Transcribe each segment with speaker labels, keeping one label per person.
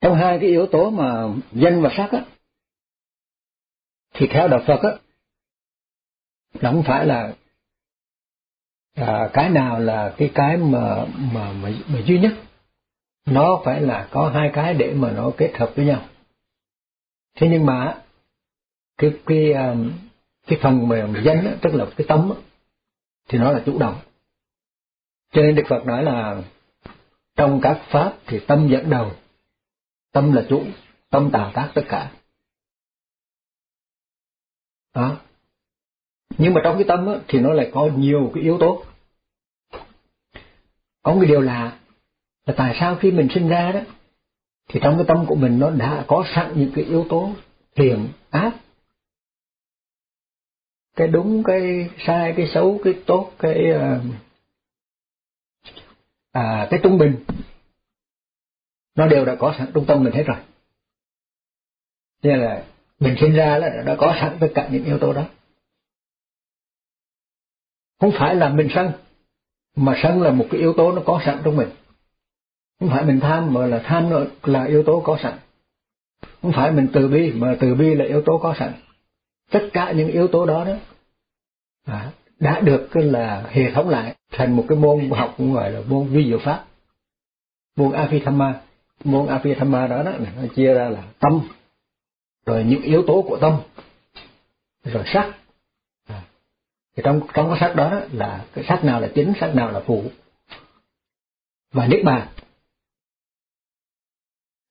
Speaker 1: trong hai cái yếu tố mà danh và sắc á thì theo đạo Phật á nó không phải là à, cái nào là cái cái mà mà mà, mà duy nhất. Nó phải là có hai cái để mà nó kết hợp với nhau. Thế nhưng mà cái cái à, cái phần mà danh á, tức là cái tâm á, thì nó là chủ động. Cho nên đức phật nói là trong các pháp thì tâm dẫn đầu tâm là chủ tâm tạo tác tất cả. Đó. Nhưng mà trong cái tâm á, thì nó lại có nhiều cái yếu tố. Có một điều là là tại sao khi mình sinh ra đó thì trong cái tâm của mình nó đã có sẵn những cái yếu tố thiện ác. Cái đúng cái sai cái xấu cái tốt cái uh, à, cái trung bình nó đều đã có sẵn trung tâm mình hết rồi. Nên là mình sinh ra là đã có sẵn tất cả những yếu tố đó. Không phải là mình sân mà sân là một cái yếu tố nó có sẵn trong mình. Không phải mình tham mà là tham là yếu tố có sẵn. Không phải mình từ bi mà từ bi là yếu tố có sẵn. Tất cả những yếu tố đó đó à, đã được là hệ thống lại thành một cái môn học cũng gọi là môn vi diệu pháp môn Abhidhamma môn Abhidhamma đó, đó nó chia ra là tâm rồi những yếu tố của tâm rồi sắc. À, thì trong trong cái sắc đó, đó là cái sắc nào là chính sắc nào là phụ. Và niết bàn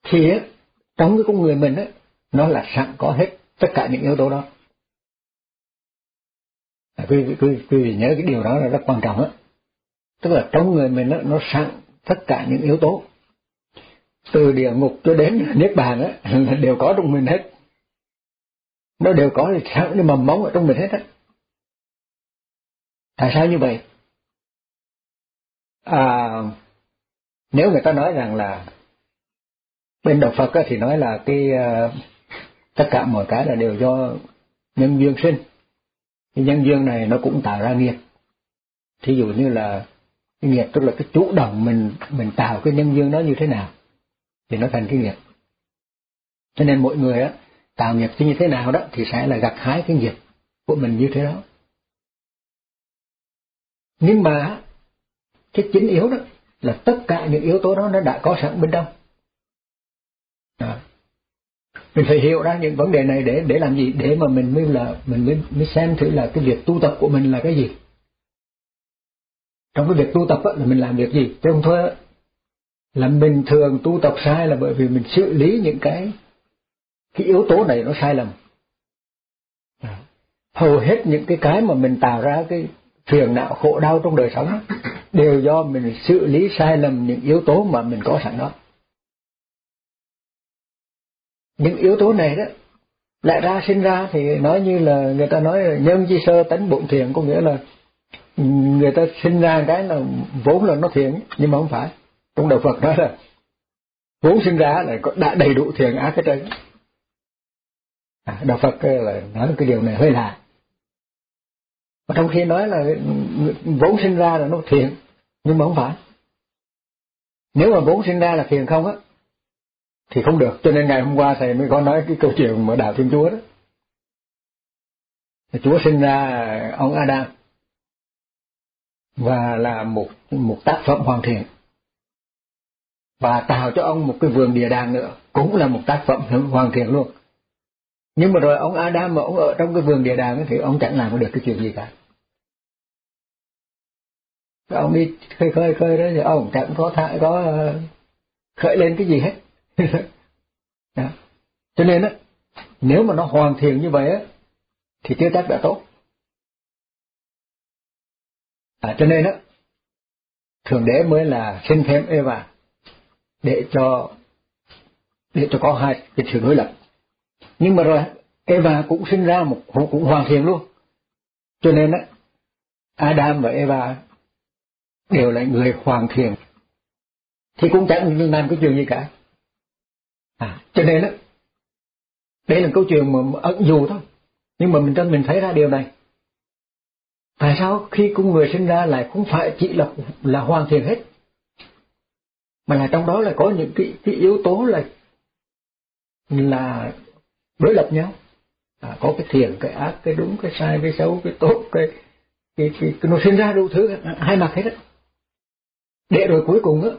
Speaker 1: thì á, trong cái con người mình á nó là sẵn có hết tất cả những yếu tố đó. À, quý, quý, quý vị nhớ cái điều đó là rất quan trọng á. Tức là trong người mình nó, nó sẵn tất cả những yếu tố từ địa ngục cho đến niết bàn á đều có trong mình hết. Nó đều có sẵn cái mầm móng ở trong mình hết á? Tại sao như vậy? À, nếu người ta nói rằng là bên đạo Phật thì nói là cái ờ, tất cả mọi cái là đều do nhân duyên sinh. Cái nhân duyên này nó cũng tạo ra nghiệp. Thí dụ như là cái nghiệp tức là cái chủ động mình mình tạo cái nhân duyên đó như thế nào thì nó thành cái nghiệp. Cho nên mỗi người á tạo nghiệp như thế nào đó thì sẽ là gặt hái cái nghiệp của mình như thế đó. Nhưng mà cái chính yếu đó là tất cả những yếu tố đó nó đã có sẵn bên trong. À. mình phải hiểu ra những vấn đề này để để làm gì? Để mà mình mới là mình mới, mới xem thử là cái việc tu tập của mình là cái gì. Trong cái việc tu tập là mình làm việc gì? Chứ không thôi là mình thường tu tập sai là bởi vì mình xử lý những cái cái yếu tố này nó sai lầm. À. hầu hết những cái cái mà mình tạo ra cái phiền não, khổ đau trong đời sống đều do mình xử lý sai lầm những yếu tố mà mình có sẵn đó. Những yếu tố này đó lại ra sinh ra thì nói như là người ta nói là nhân chi sơ tánh bụng thiện có nghĩa là người ta sinh ra cái là vốn là nó thiện nhưng mà không phải trong đạo Phật nói là vốn sinh ra là đã đầy đủ thiện ác hết trơn. À, đạo Phật là nói cái điều này hơi lạ. Mà trong khi nói là vốn sinh ra là nó thiện nhưng mà không phải. Nếu mà vốn sinh ra là thiện không á thì không được. Cho nên ngày hôm qua thầy mới có nói cái câu chuyện mở đạo thiên chúa đó. Chúa sinh ra ông adam và là một một tác phẩm hoàn thiện và tạo cho ông một cái vườn địa đàng nữa cũng là một tác phẩm hoàn thiện luôn. Nhưng mà rồi ông Adam mà ông ở trong cái vườn địa đàng thì ông chẳng làm được cái chuyện gì cả. Ông đi khơi khơi khơi đó thì ông chẳng có thải có ờ, khởi lên cái gì hết. Đó. cho nên á nếu mà nó hoàn thiện như vậy á thì tiêu tác đã tốt. À, cho nên á thượng đế mới là sinh thêm Eva để cho để cho có hai cái sự đối lập. Nhưng mà rồi, Eva cũng sinh ra một cũng hoàn thiện luôn. Cho nên á, Adam và Eva đều là người hoàn thiện. Thì cũng chẳng làm cái chuyện gì cả. À cho nên á, đây là câu chuyện mà ẩn dù thôi. Nhưng mà mình cho mình thấy ra điều này. Tại sao khi con người sinh ra lại không phải chỉ là là hoàn thiện hết? Mà là trong đó là có những cái cái yếu tố là là đối lập nhau. À, có cái thiện cái ác cái đúng cái sai cái xấu cái tốt cái cái, cái, cái nó sinh ra đủ thứ hai mặt hết đó. để rồi cuối cùng á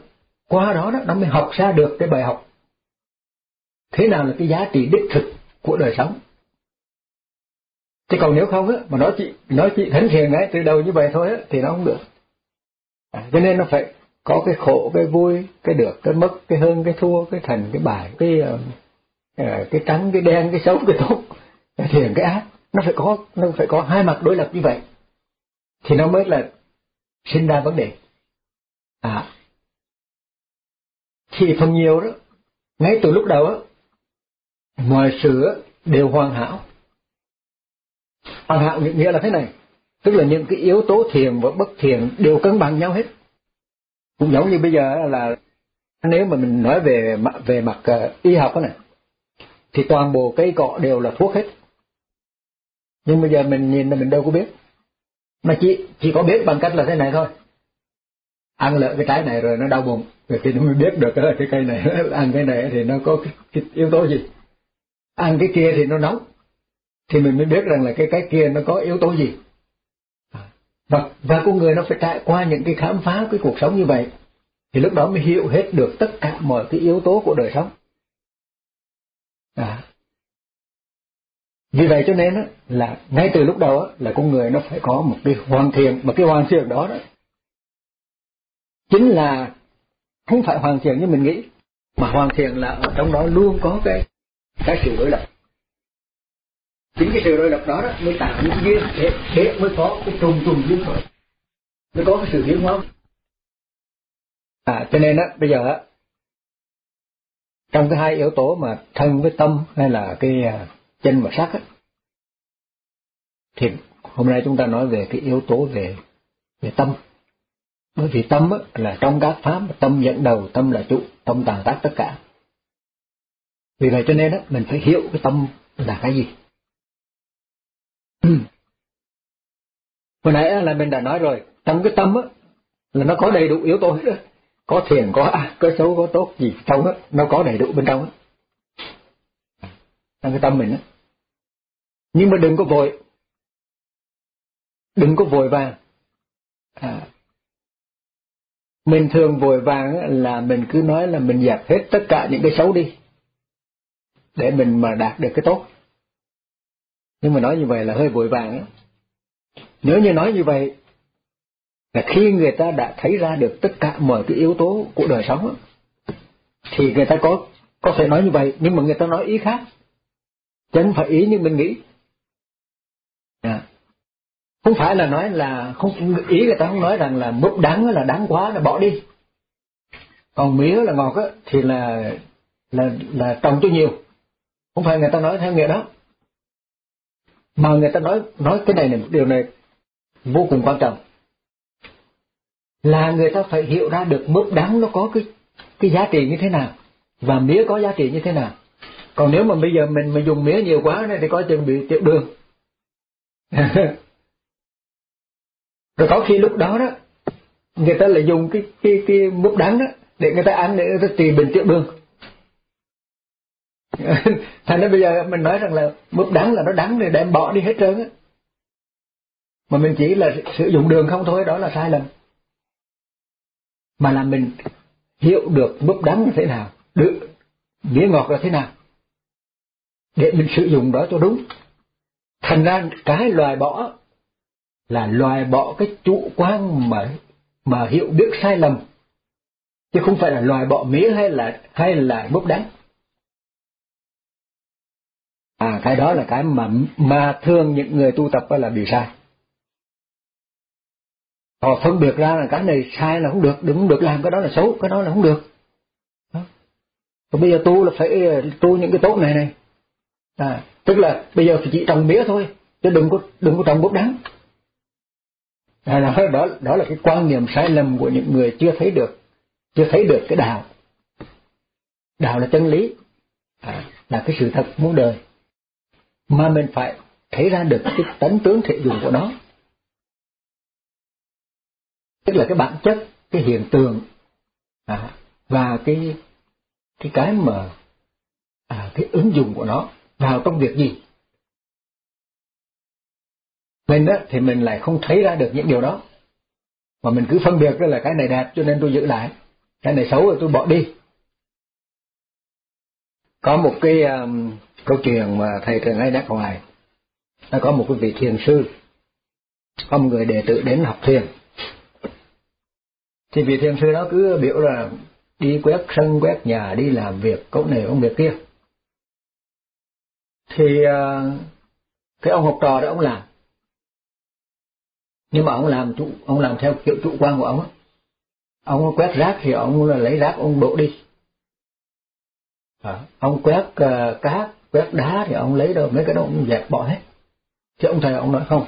Speaker 1: qua đó đó nó mới học ra được cái bài học. Thế nào là cái giá trị đích thực của đời sống? Chứ còn nếu không á mà nói chị nói chị thánh thiền ấy từ đầu như vậy thôi á thì nó không được. À, cho nên nó phải có cái khổ, cái vui, cái được, cái mất, cái hơn, cái thua, cái thành, cái bại, cái ờ, ờ, cái trắng, cái đen, cái xấu, cái tốt, cái thiện, cái ác. Nó phải có, nó phải có hai mặt đối lập như vậy. Thì nó mới là sinh ra vấn đề. À thì phần nhiều đó, ngay từ lúc đầu á, mọi sự đều hoàn hảo. Hoàn hảo nghĩa là thế này, tức là những cái yếu tố thiền và bất thiền đều cân bằng nhau hết cũng giống như bây giờ là nếu mà mình nói về về mặt ờ, y học này thì toàn bộ cây cọ đều là thuốc hết. Nhưng bây giờ mình nhìn là mình đâu có biết. Mà chỉ chỉ có biết bằng cách là thế này thôi. Ăn lợi cái trái này rồi nó đau bụng rồi thì nó mới biết được là cái cây này ăn cái này thì nó có cái, cái yếu tố gì. Ăn cái kia thì nó nóng thì mình mới biết rằng là cái cái kia nó có yếu tố gì và và con người nó phải trải qua những cái khám phá cái cuộc sống như vậy thì lúc đó mới hiểu hết được tất cả mọi cái yếu tố của đời sống. À. vì vậy cho nên á, là ngay từ lúc đầu á, là con người nó phải có một cái hoàn thiện mà cái hoàn thiện đó đó. Chính là không phải hoàn thiện như mình nghĩ mà hoàn thiện là ở trong đó luôn có cái cái sự đối lập chính cái sự đối lập đó, đó mới tạo những duyên để, để mới có cái trùng trùng duyên khởi mới có cái sự hiến hóa. À cho nên á bây giờ á trong cái hai yếu tố mà thân với tâm hay là cái à, chân và sắc á thì hôm nay chúng ta nói về cái yếu tố về về tâm. Bởi vì tâm á, là trong các pháp tâm dẫn đầu tâm là trụ tâm tàn tác tất cả. Vì vậy cho nên á, mình phải hiểu cái tâm là cái gì hồi nãy là mình đã nói rồi trong cái tâm á là nó có đầy đủ yếu tố hết có thiền có ác có xấu có tốt gì trong á nó có đầy đủ bên trong á. Trong cái tâm mình á. Nhưng mà đừng có vội. Đừng có vội vàng. À, mình thường vội vàng là mình cứ nói là mình dẹp hết tất cả những cái xấu đi để mình mà đạt được cái tốt nhưng mà nói như vậy là hơi vội vàng ấy. nếu như nói như vậy là khi người ta đã thấy ra được tất cả mọi cái yếu tố của đời sống ấy, thì người ta có có thể nói như vậy nhưng mà người ta nói ý khác. Chứ không phải ý như mình nghĩ. À. không phải là nói là không ý người ta không nói rằng là mức đắng là đáng quá là bỏ đi. Còn mía là ngọt á thì là là là trồng cho nhiều. Không phải người ta nói theo nghĩa đó mà người ta nói nói cái này là điều này vô cùng quan trọng. Là người ta phải hiểu ra được mướp đắng nó có cái cái giá trị như thế nào và mía có giá trị như thế nào. Còn nếu mà bây giờ mình mà dùng mía nhiều quá này thì có chừng bị tiểu đường. Rồi có khi lúc đó đó, người ta lại dùng cái cái cái mướp đắng đó để người ta ăn để người ta trị bệnh tiểu đường. thành ra bây giờ mình nói rằng là mướp đắng là nó đắng thì đem bỏ đi hết trơn á. Mà mình chỉ là sử dụng đường không thôi, đó là sai lầm. Mà là mình hiểu được mướp đắng là thế nào, được mía ngọt là thế nào, để mình sử dụng đó cho đúng. Thành ra cái loài bỏ là loài bỏ cái chủ quan mà mà hiểu biết sai lầm, chứ không phải là loài bỏ mía hay là hay là mướp đắng à cái đó là cái mà mà thường những người tu tập là bị sai. Họ phân biệt ra là cái này sai là không được đừng được làm cái đó là xấu cái đó là không được. Còn bây giờ tu là phải ờ, tu những cái tốt này này. À, tức là bây giờ chỉ trồng mía thôi chứ đừng có đừng có trồng bốc đắng. À, đó, đó đó là cái quan niệm sai lầm của những người chưa thấy được chưa thấy được cái đạo. Đạo là chân lý. À, là cái sự thật muốn đời mà mình phải thấy ra được cái tánh tướng thể dụng của nó. Tức là cái bản chất cái hiện tượng à, và cái cái cái mà à, cái ứng dụng của nó vào trong việc gì? Mình đó thì mình lại không thấy ra được những điều đó. Mà mình cứ phân biệt đó là cái này đẹp cho nên tôi giữ lại. Cái này xấu rồi tôi bỏ đi. Có một cái um, câu chuyện mà thầy thường hay nhắc hoài nó có một cái vị thiền sư có một người đệ tử đến học thiền. Thì vị thiền sư đó cứ biểu là đi quét sân quét nhà đi làm việc công này công việc kia. Thì à, cái ông học trò đó ông làm. Nhưng mà ông làm chủ ông làm theo kiểu chủ quan của ông ông quét rác thì ông là lấy rác ông đổ đi. À, ông quét uh, cát quét đá thì ông lấy đâu mấy cái đó ông dẹp bỏ hết. Chứ ông thầy ông nói không.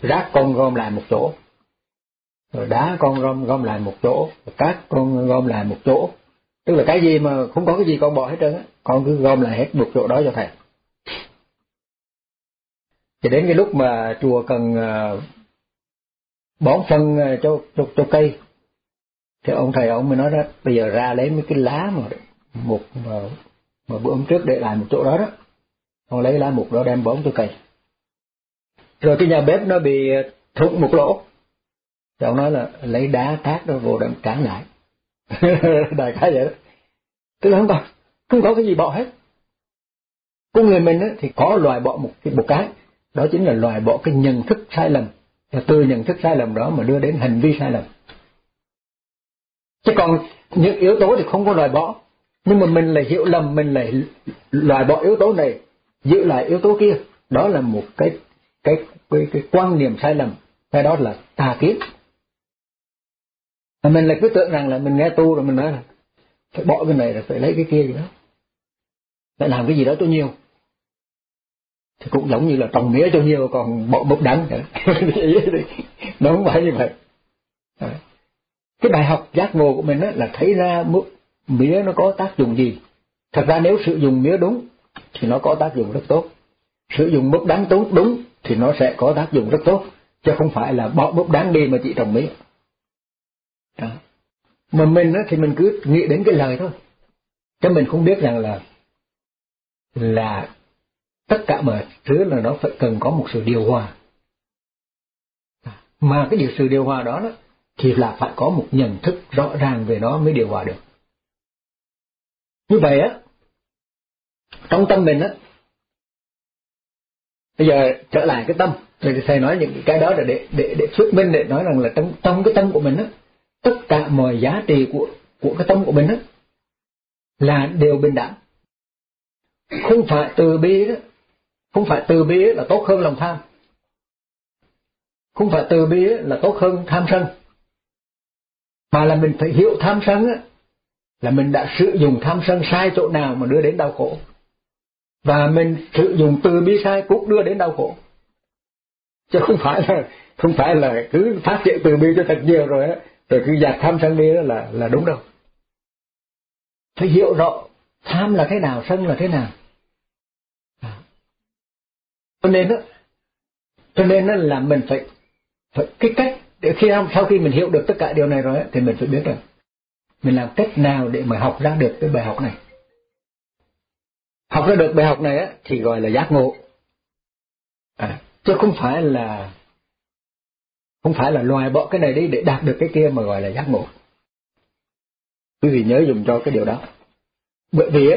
Speaker 1: Rác con gom lại một chỗ. Rồi đá con gom gom lại một chỗ. Rồi cát con gom lại một chỗ. Tức là cái gì mà không có cái gì con bỏ hết trơn á con cứ gom lại hết một chỗ đó cho thầy. Thì đến cái lúc mà chùa cần ờ, bón phân ờ, cho cho, cho cây thì ông thầy ông mới nói đó bây giờ ra lấy mấy cái lá mà một mà, bữa hôm trước để lại một chỗ đó đó. Con lấy lá mục đó đem bón tôi cày. rồi cái nhà bếp nó bị thủng một lỗ. Thì ông nói là lấy đá cát đó vô đem tráng lại. Đại khái vậy đó. Tức là không có không có cái gì bỏ hết. Con người mình thì có loại bỏ một cái một cái. Đó chính là loại bỏ cái nhận thức sai lầm. Và từ nhận thức sai lầm đó mà đưa đến hành vi sai lầm. Chứ còn những yếu tố thì không có loại bỏ nhưng mà mình lại hiểu lầm mình lại loại bỏ yếu tố này giữ lại yếu tố kia. Đó là một cái cái cái, cái quan niệm sai lầm. Cái đó là tà kiến. Mà mình lại cứ tưởng rằng là mình nghe tu rồi mình nói là phải bỏ cái này rồi phải lấy cái kia gì đó. Phải làm cái gì đó cho nhiều. Thì cũng giống như là trồng mía cho nhiều còn bỏ bốc đắng. Nó không phải như vậy. Cái bài học giác ngộ của mình là thấy ra mía nó có tác dụng gì? Thật ra nếu sử dụng mía đúng thì nó có tác dụng rất tốt. Sử dụng bốc đắng tốt đúng thì nó sẽ có tác dụng rất tốt chứ không phải là bỏ bốc đắng đi mà chỉ trồng mía. Đó. mà mình thì mình cứ nghĩ đến cái lời thôi. Chứ mình không biết rằng là là tất cả mọi thứ là nó phải cần có một sự điều hòa. Mà cái điều sự điều hòa đó, đó thì là phải có một nhận thức rõ ràng về nó mới điều hòa được như vậy á, trong tâm mình á, bây giờ trở lại cái tâm. Thì thầy nói những cái đó là để để để thuyết minh, để nói rằng là trong trong cái tâm của mình á, tất cả mọi giá trị của của cái tâm của mình á, là đều bình đẳng. Không phải từ bi đó, không phải từ bi là tốt hơn lòng tham. Không phải từ bi là tốt hơn tham sân. Mà là mình phải hiểu tham sân á là mình đã sử dụng tham sân sai chỗ nào mà đưa đến đau khổ. Và mình sử dụng từ bi sai cũng đưa đến đau khổ. Chứ không phải là, không phải là cứ phát triển từ bi cho thật nhiều rồi á, rồi cứ dạt tham sân đi đó là là đúng đâu. Phải hiểu rõ tham là thế nào, sân là thế nào. À. Cho nên đó cho nên đó là mình phải phải cái cách để khi sau khi mình hiểu được tất cả điều này rồi thì mình phải biết rằng mình làm cách nào để mà học ra được cái bài học này? Học ra được bài học này á thì gọi là giác ngộ. À, chứ không phải là không phải là loài bỏ cái này đi để đạt được cái kia mà gọi là giác ngộ. Quý vị nhớ dùng cho cái điều đó. Bởi vì á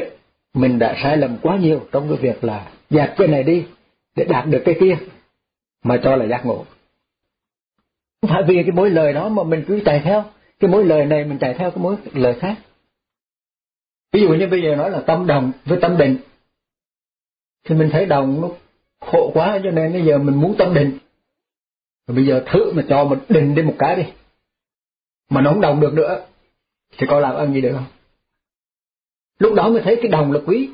Speaker 1: mình đã sai lầm quá nhiều trong cái việc là dẹp cái này đi để đạt được cái kia mà cho là giác ngộ. Không phải vì cái mối lời đó mà mình cứ chạy theo cái mối lời này mình chạy theo cái mối lời khác. Ví dụ như bây giờ nói là tâm đồng với tâm định, thì mình thấy đồng nó khổ quá, cho nên bây giờ mình muốn tâm định. Rồi bây giờ thử mà cho mình định đi một cái đi, mà nó không đồng được nữa, thì coi làm ăn gì được không? Lúc đó mới thấy cái đồng là quý.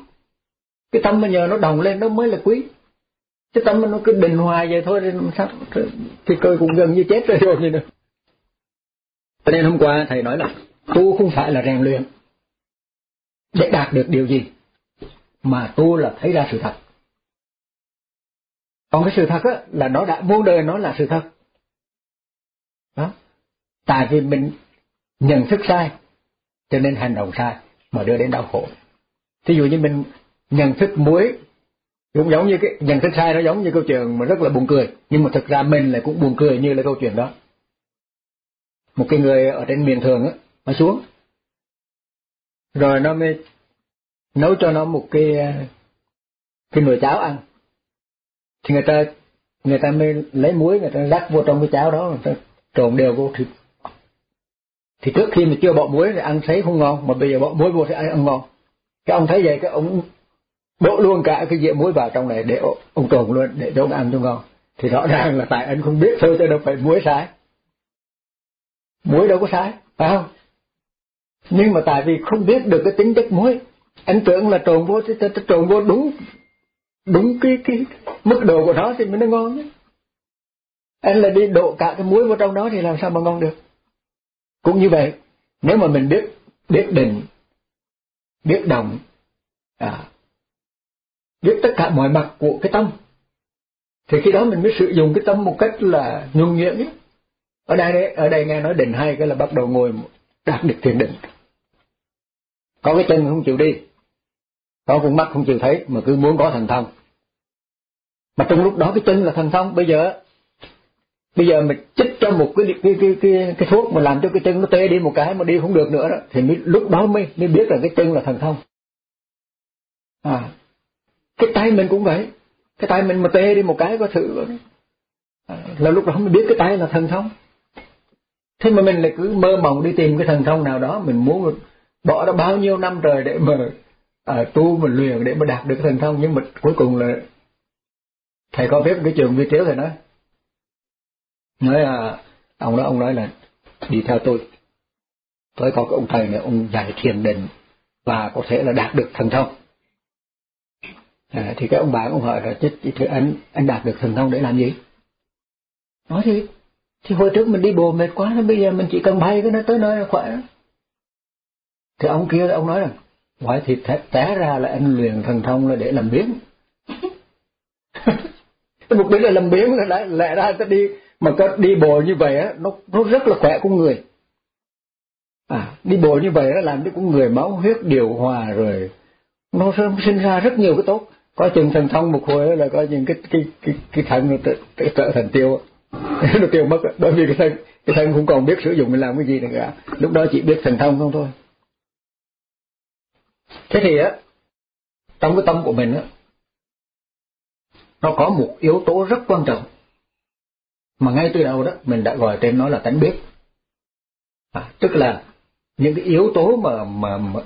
Speaker 1: Cái tâm bây giờ nó đồng lên nó mới là quý. Cái tâm nó cứ bình hoài vậy thôi, thì sao? Thì cơ cũng gần như chết rồi rồi nữa cho nên hôm qua thầy nói là tu không phải là rèn luyện để đạt được điều gì, mà tu là thấy ra sự thật. Còn cái sự thật á, là nó đã muôn đời, nó là sự thật. Đó. Tại vì mình nhận thức sai, cho nên hành động sai mà đưa đến đau khổ. Thí dụ như mình nhận thức muối, cũng giống như cái, nhận thức sai nó giống như câu chuyện mà rất là buồn cười, nhưng mà thực ra mình lại cũng buồn cười như là câu chuyện đó một cái người ở trên miền thường á, mà xuống. Rồi nó mới nấu cho nó một cái cái nồi cháo ăn. Thì người ta người ta mới lấy muối, người ta rắc vô trong cái cháo đó, người ta trộn đều vô. Thịt thì trước khi mà chưa bỏ muối thì ăn thấy không ngon, mà bây giờ bỏ muối vô thì ăn ngon. Cái ông thấy vậy, cái ông đổ luôn cả cái dĩa muối vào trong này để ông trộn luôn, để cho ông ăn cho ngon. Thì rõ ràng là tại anh không biết thôi, chứ đâu phải muối sai muối đâu có sai phải không? Nhưng mà tại vì không biết được cái tính chất muối anh tưởng là trộn vô thì trộn vô đúng đúng cái cái mức độ của nó thì mới nó ngon chứ anh là đi đổ cả cái muối vào trong đó thì làm sao mà ngon được? Cũng như vậy nếu mà mình biết biết định biết đồng à, biết tất cả mọi mặt của cái tâm thì khi đó mình mới sử dụng cái tâm một cách là nhuần nhuyễn nhất ở đây đấy ở đây nghe nói định hay cái là bắt đầu ngồi đạt được thiền định. Có cái chân không chịu đi có con mắt không chịu thấy mà cứ muốn có thần thông. Mà trong lúc đó cái chân là thần thông bây giờ bây giờ mình chích cho một cái cái cái cái, cái thuốc mà làm cho cái chân nó tê đi một cái mà đi không được nữa đó thì mới, lúc đó mới mới biết là cái chân là thần thông. À cái tay mình cũng vậy. Cái tay mình mà tê đi một cái có thử à, là lúc đó mới biết cái tay là thần thông thế mà mình lại cứ mơ mộng đi tìm cái thần thông nào đó mình muốn bỏ ra bao nhiêu năm trời để mà à, tu mà luyện để mà đạt được cái thần thông. Nhưng mà cuối cùng là thầy có biết cái trường vi tiếu thầy nói. Nói là ông đó ông nói là đi theo tôi. Tôi có cái ông thầy này ông dạy thiền định và có thể là đạt được thần thông. À, thì cái ông bạn ông hỏi là chết thì anh anh đạt được thần thông để làm gì? Nói thì thì hồi trước mình đi bộ mệt quá nên bây giờ mình chỉ cần bay cái nó tới nơi là khỏe. Thì ông kia ông nói rằng ngoại thì té ra là anh luyện thần thông là để làm biến mục đích là làm biến là lẽ ra ta đi mà có đi bộ như vậy á nó nó rất là khỏe của người. À đi bộ như vậy nó làm cho con người máu huyết điều hòa rồi nó sinh ra rất nhiều cái tốt. Có chừng thần thông một hồi là có những cái cái cái cái thận nó trở, trở thành tiêu nó tiêu mất bởi vì cái thân cái thân không còn biết sử dụng mình làm cái gì nữa cả. Lúc đó chỉ biết thần thông không thôi. Thế thì á trong cái tâm của mình á nó có một yếu tố rất quan trọng mà ngay từ đầu đó mình đã gọi tên nó là tánh biết. À, tức là những cái yếu tố mà mà, mà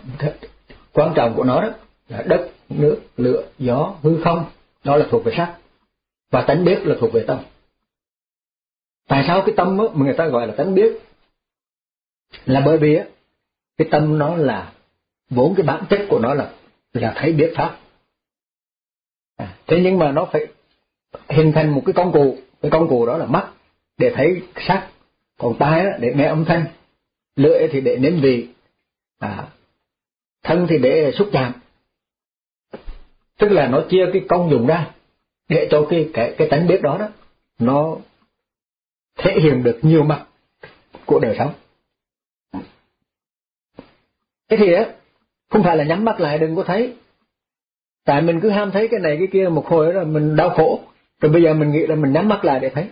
Speaker 1: quan trọng của nó đó là đất nước lửa gió hư không. Đó là thuộc về sắc và tánh biết là thuộc về tâm tại sao cái tâm đó, mà người ta gọi là tánh biết? Là bởi vì á cái tâm nó là vốn cái bản chất của nó là là thấy biết pháp. À, thế nhưng mà nó phải hình thành một cái công cụ. Cái công cụ đó là mắt để thấy sắc. Còn tai để nghe âm thanh. Lưỡi thì để nếm vị. À, thân thì để xúc chạm. Tức là nó chia cái công dụng ra để cho cái cái cái tánh biết đó đó nó thể hiện được nhiều mặt của đời sống. Thế thì á không phải là nhắm mắt lại đừng có thấy. Tại mình cứ ham thấy cái này cái kia một hồi rồi mình đau khổ. Rồi bây giờ mình nghĩ là mình nhắm mắt lại để thấy.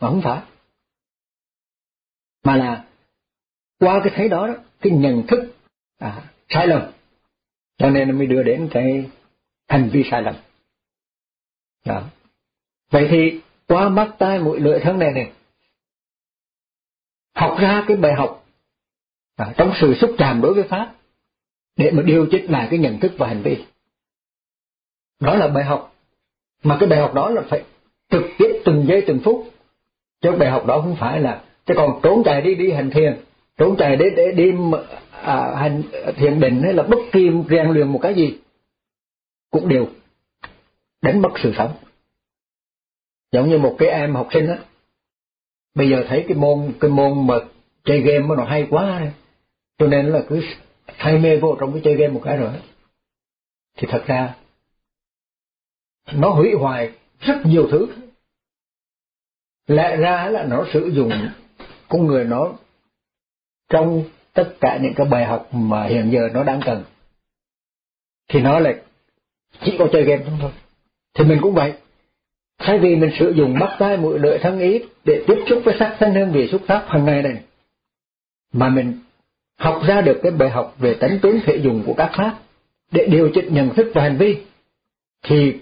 Speaker 1: Mà không phải. Mà là qua cái thấy đó, đó cái nhận thức à, sai lầm. Cho nên nó mới đưa đến cái hành vi sai lầm. Đó. vậy thì qua mắt tai mũi lưỡi thân này này học ra cái bài học. À, trong sự xúc chạm đối với pháp để mà điều chỉnh lại cái nhận thức và hành vi. Đó là bài học. Mà cái bài học đó là phải trực tiếp từng giây từng phút. Chứ bài học đó không phải là chứ còn trốn chạy đi đi hành thiền. Trốn chạy để để đi à, hành thiền định hay là bất kỳ rèn luyện một cái gì cũng đều đánh mất sự sống. Giống như một cái em học sinh á bây giờ thấy cái môn cái môn mà chơi game nó hay quá cho nên là cứ say mê vô trong cái chơi game một cái rồi. Thì thật ra, nó hủy hoại rất nhiều thứ. Lẽ ra là nó sử dụng con người nó trong tất cả những cái bài học mà hiện giờ nó đang cần. Thì nó là chỉ có chơi game thôi. Thì mình cũng vậy thay vì mình sử dụng mắt tai mũi lưỡi thân ý để tiếp xúc với sắc thân hương vị xúc pháp hàng ngày này, mà mình học ra được cái bài học về tánh tướng thể dùng của các pháp để điều chỉnh nhận thức và hành vi, thì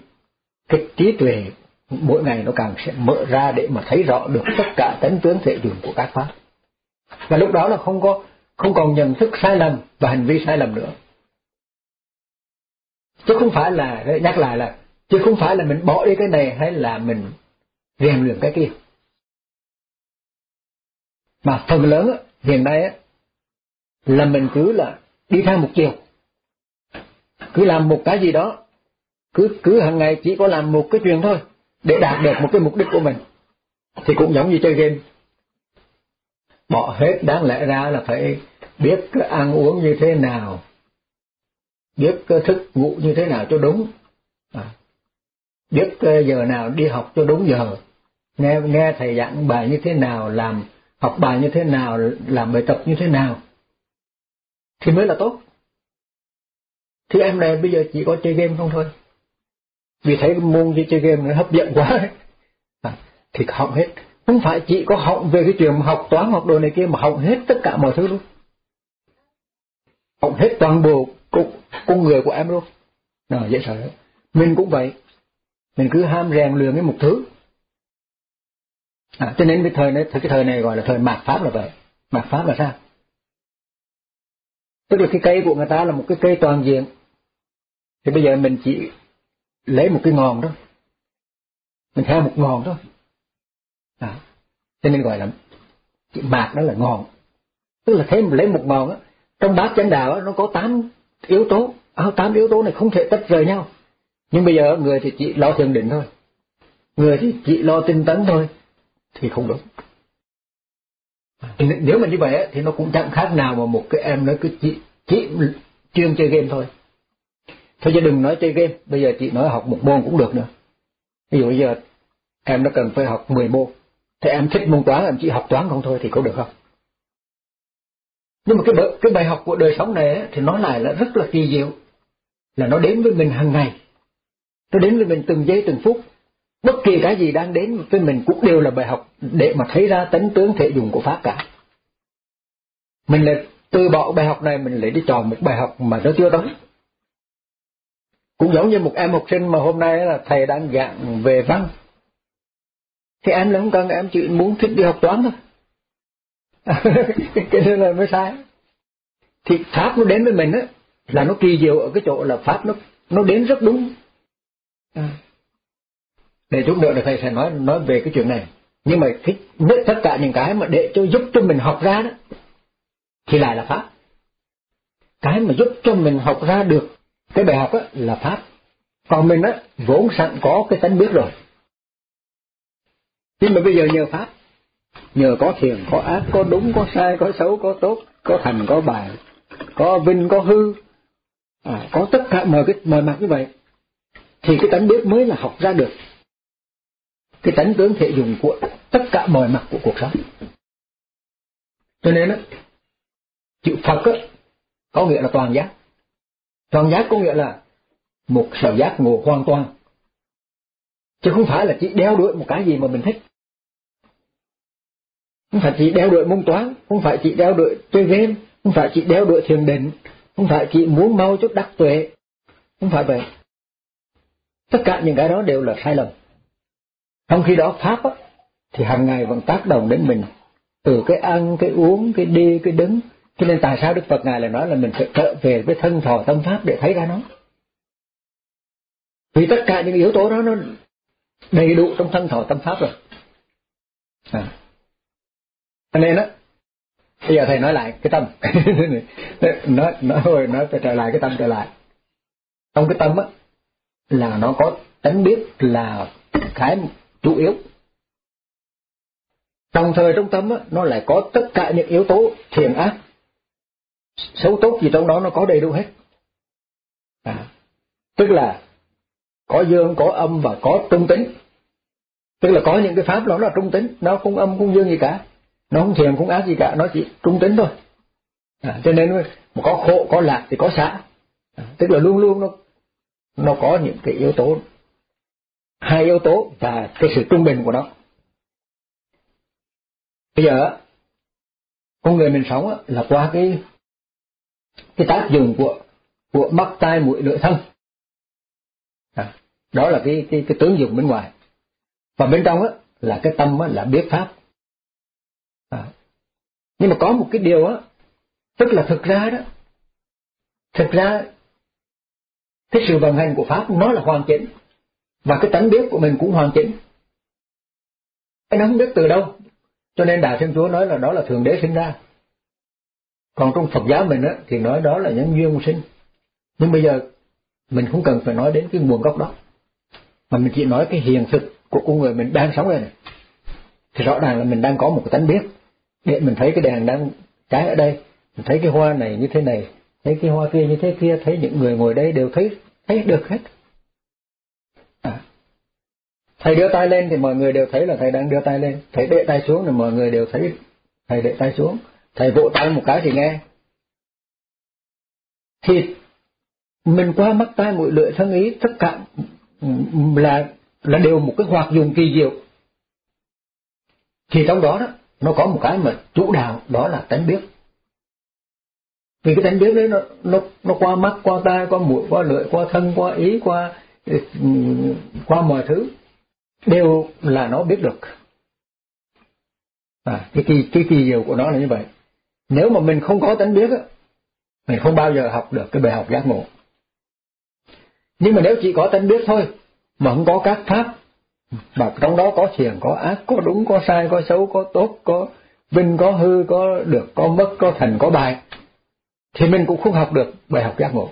Speaker 1: cái trí tuệ mỗi ngày nó càng sẽ mở ra để mà thấy rõ được tất cả tánh tướng thể dùng của các pháp. Và lúc đó là không có, không còn nhận thức sai lầm và hành vi sai lầm nữa. Chứ không phải là, nhắc lại là chứ không phải là mình bỏ đi cái này hay là mình rèn luyện cái kia. Mà phần lớn hiện nay là mình cứ là đi theo một chiều. Cứ làm một cái gì đó cứ cứ hàng ngày chỉ có làm một cái chuyện thôi để đạt được một cái mục đích của mình thì cũng giống như chơi game. Bỏ hết đáng lẽ ra là phải biết ăn uống như thế nào biết thức ngủ như thế nào cho đúng. À, biết ờ, giờ nào đi học cho đúng giờ. Nghe nghe thầy giảng bài như thế nào làm học bài như thế nào làm bài tập như thế nào thì mới là tốt. Thì em này bây giờ chỉ có chơi game không thôi. Vì thấy môn chơi game nó hấp dẫn quá. À, thì học hết. Không phải chỉ có học về cái chuyện học toán học đồ này kia mà học hết tất cả mọi thứ luôn. Học hết toàn bộ con, con người của em luôn. À, dễ sợ mình cũng vậy mình cứ ham rèn luyện cái một thứ. À, cho nên cái thời này cái thời này gọi là thời mạt pháp là vậy. Mạt pháp là sao? Tức là cái cây của người ta là một cái cây toàn diện. Thì bây giờ mình chỉ lấy một cái ngọn đó. Mình theo một ngọn thôi à, cho nên gọi là mạt đó là ngọn. Tức là thêm lấy một ngọn á trong bát chánh đạo đó, nó có tám yếu tố. À, tám yếu tố này không thể tách rời nhau nhưng bây giờ người thì chỉ lo thiền định thôi. Người thì chỉ lo tinh tấn thôi thì không đúng. Nếu mà như vậy thì nó cũng chẳng khác nào mà một cái em nó cứ chỉ, chỉ chuyên chơi game thôi. Thôi chứ đừng nói chơi game bây giờ chị nói học một môn cũng được nữa. Ví dụ bây giờ em nó cần phải học 10 môn thì em thích môn toán em chỉ học toán không thôi thì có được không? Nhưng mà cái cái bài học của đời sống này thì nói lại là rất là kỳ diệu là nó đến với mình hàng ngày nó đến với mình từng giây từng phút bất kỳ cái gì đang đến với mình cũng đều là bài học để mà thấy ra tánh tướng thể dùng của pháp cả. Mình là từ bỏ bài học này, mình lại đi chọn một bài học mà nó chưa đúng cũng giống như một em học sinh mà hôm nay là thầy đang giảng về văn. Thì em là không cần, em chỉ muốn thích đi học toán thôi. Cái đó là mới sai. Thì pháp nó đến với mình á, là nó kỳ diệu ở cái chỗ là pháp nó nó đến rất đúng. Ừ. để chút nữa thì thầy sẽ nói nói về cái chuyện này. Nhưng mà thích tất cả những cái mà để cho giúp cho mình học ra đó thì lại là pháp. Cái mà giúp cho mình học ra được cái bài học á là pháp. Còn mình á vốn sẵn có cái tánh biết rồi. Nhưng mà bây giờ nhờ pháp. Nhờ có thiền có ác có đúng có sai có xấu có tốt có thành có bài có vinh có hư. À, có tất cả mọi cái mọi mặt như vậy thì cái tánh biết mới là học ra được. Cái tánh tướng thể dùng của tất cả mọi mặt của cuộc sống. Cho nên á, chữ Phật á, có nghĩa là toàn giác. Toàn giác có nghĩa là một sự giác ngộ hoàn toàn. Chứ không phải là chỉ đeo đuổi một cái gì mà mình thích. Không phải chỉ đeo đuổi môn toán, không phải chỉ đeo đuổi chơi game, không phải chỉ đeo đuổi thiền định, không phải chỉ muốn mau chút đắc tuệ. Không phải vậy tất cả những cái đó đều là sai lầm. Trong khi đó pháp á, thì hàng ngày vẫn tác động đến mình. Từ cái ăn cái uống cái đi cái đứng. Cho nên tại sao đức phật ngài lại nói là mình phải trở về với thân thọ tâm pháp để thấy ra nó? Vì tất cả những yếu tố đó nó đầy đủ trong thân thọ tâm pháp rồi. À. cho nên á bây giờ thầy nói lại cái tâm. Nói nói rồi nói phải trở lại cái tâm trở lại. Trong cái tâm á là nó có tánh biết là cái chủ yếu. Đồng thời trong tâm á nó lại có tất cả những yếu tố thiện ác. Xấu tốt gì trong đó nó có đầy đủ hết. À, tức là có dương có âm và có trung tính. Tức là có những cái pháp đó là trung tính nó không âm không dương gì cả. Nó không thiện không ác gì cả nó chỉ trung tính thôi. À, cho nên có khổ có lạc thì có xã à, tức là luôn luôn nó nó có những cái yếu tố. Hai yếu tố và cái sự trung bình của nó. Bây giờ con người mình sống là qua cái cái tác dụng của của mắt tai mũi lưỡi thân. À, đó là cái cái cái tướng dụng bên ngoài. Và bên trong á là cái tâm á là biết pháp. À. nhưng mà có một cái điều á tức là thực ra đó. Thực ra cái sự vận hành của pháp nó là hoàn chỉnh. Và cái tánh biết của mình cũng hoàn chỉnh. Cái nó không biết từ đâu. Cho nên đạo thiên chúa nói là đó là thượng đế sinh ra. Còn trong phật giáo mình á, thì nói đó là nhân duyên sinh. Nhưng bây giờ mình không cần phải nói đến cái nguồn gốc đó. Mà mình chỉ nói cái hiện thực của con người mình đang sống đây này. Thì rõ ràng là mình đang có một cái tánh biết. Để mình thấy cái đèn đang cháy ở đây. Mình thấy cái hoa này như thế này thấy cái hoa kia như thế kia, thấy những người ngồi đây đều thấy thấy được hết. À. thầy đưa tay lên thì mọi người đều thấy là thầy đang đưa tay lên. Thầy đệ tay xuống thì mọi người đều thấy thầy đệ tay xuống. Thầy vỗ tay một cái thì nghe. Thì mình qua mắt tai mũi lưỡi thân ý, tất cả là là đều một cái hoạt dụng kỳ diệu. Thì trong đó đó, nó có một cái mà chủ đạo, đó là tánh biết vì cái tánh biết đấy nó nó nó qua mắt, qua tai, qua mũi, qua lưỡi, qua thân, qua ý, qua ừ, qua mọi thứ. Đều là nó biết được. À cái kỳ cái kỳ diệu của nó là như vậy. Nếu mà mình không có tánh biết á, mình không bao giờ học được cái bài học giác ngộ. Nhưng mà nếu chỉ có tánh biết thôi, mà không có các pháp, mà trong đó có thiền, có ác, có đúng, có sai, có xấu, có tốt, có vinh, có hư, có được, có mất, có thành, có bại thì mình cũng không học được bài học giác ngộ.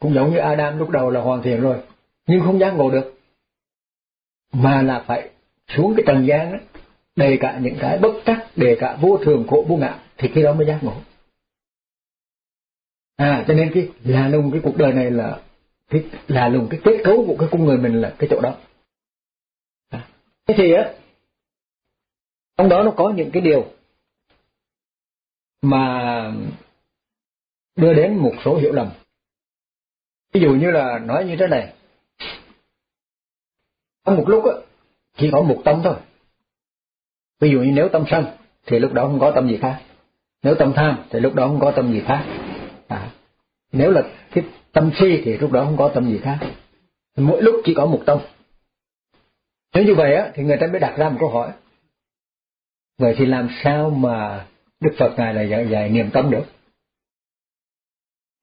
Speaker 1: Cũng giống như Adam lúc đầu là hoàn thiện rồi, nhưng không giác ngộ được. Mà là phải xuống cái trần gian đó, đầy cả những cái bất trắc đầy cả vô thường, khổ, vô ngã, thì khi đó mới giác ngộ. À cho nên cái là lùng cái cuộc đời này là cái là lùng cái kết cấu của cái con người mình là cái chỗ đó. À. thế thì á, trong đó nó có những cái điều mà đưa đến một số hiểu lầm. Ví dụ như là nói như thế này. Trong một lúc á chỉ có một tâm thôi. Ví dụ như nếu tâm sân thì lúc đó không có tâm gì khác. Nếu tâm tham thì lúc đó không có tâm gì khác. À, nếu là cái tâm si thì lúc đó không có tâm gì khác. Mỗi lúc chỉ có một tâm. Nếu như vậy á thì người ta mới đặt ra một câu hỏi. Vậy thì làm sao mà đức phật ngài là dạy, dạy niềm tâm được.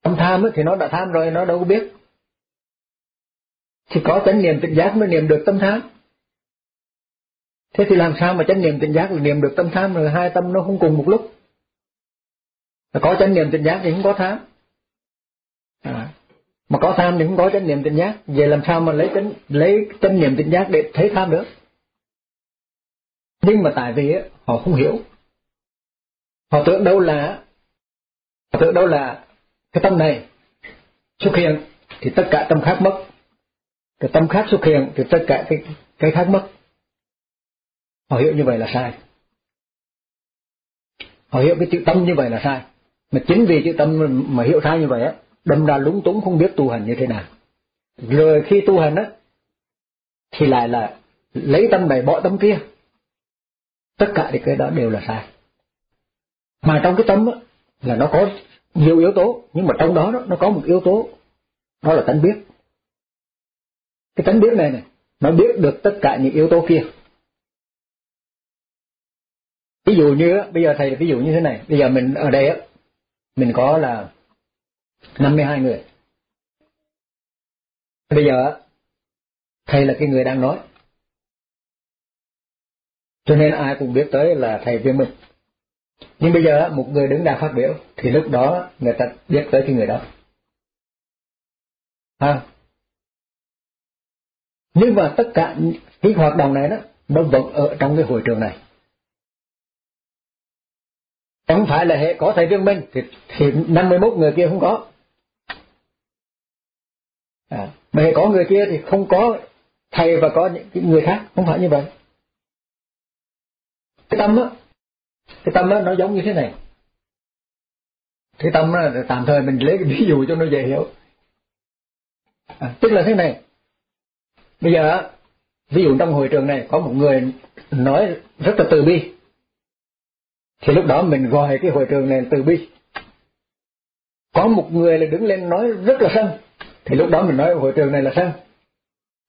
Speaker 1: Tâm tham ấy thì nó đã tham rồi nó đâu có biết. Chỉ có chánh niệm tỉnh giác mới niệm được tâm tham. Thế thì làm sao mà chánh niệm tỉnh giác là niệm được tâm tham rồi hai tâm nó không cùng một lúc? Có chánh niệm tỉnh giác thì không có tham. À. mà có tham thì không có chánh niệm tỉnh giác. Vậy làm sao mà lấy chánh lấy chánh niệm tỉnh giác để thấy tham được? Nhưng mà tại vì họ không hiểu họ tưởng đâu là, họ tưởng đâu là cái tâm này xuất hiện thì tất cả tâm khác mất. Cái tâm khác xuất hiện thì tất cả cái cái khác mất. Họ hiểu như vậy là sai. Họ hiểu cái chữ tâm như vậy là sai. Mà chính vì chữ tâm mà hiểu sai như vậy á, đâm ra lúng túng không biết tu hành như thế nào. Rồi khi tu hành á, thì lại là lấy tâm này bỏ tâm kia. Tất cả thì cái đó đều là sai mà trong cái tâm đó, là nó có nhiều yếu tố nhưng mà trong đó nó có một yếu tố đó là tánh biết. Cái tánh biết này này nó biết được tất cả những yếu tố kia. Ví dụ như bây giờ thầy ví dụ như thế này bây giờ mình ở đây á mình có là 52 người. Bây giờ thầy là cái người đang nói. Cho nên ai cũng biết tới là thầy viên mình nhưng bây giờ một người đứng ra phát biểu thì lúc đó người ta biết tới cái người đó. Ha? Nhưng mà tất cả cái hoạt động này đó nó vẫn ở trong cái hội trường này. Không phải là hệ có thầy viên minh thì, thì 51 người kia không có. À, mà hệ có người kia thì không có thầy và có những người khác không phải như vậy. Cái tâm á cái tâm đó, nó giống như thế này. Cái tâm đó, tạm thời mình lấy cái ví dụ cho nó dễ hiểu. À, tức là thế này. Bây giờ ví dụ trong hội trường này có một người nói rất là từ bi. Thì lúc đó mình gọi cái hội trường này từ bi. Có một người là đứng lên nói rất là sân. Thì lúc đó mình nói hội trường này là sân.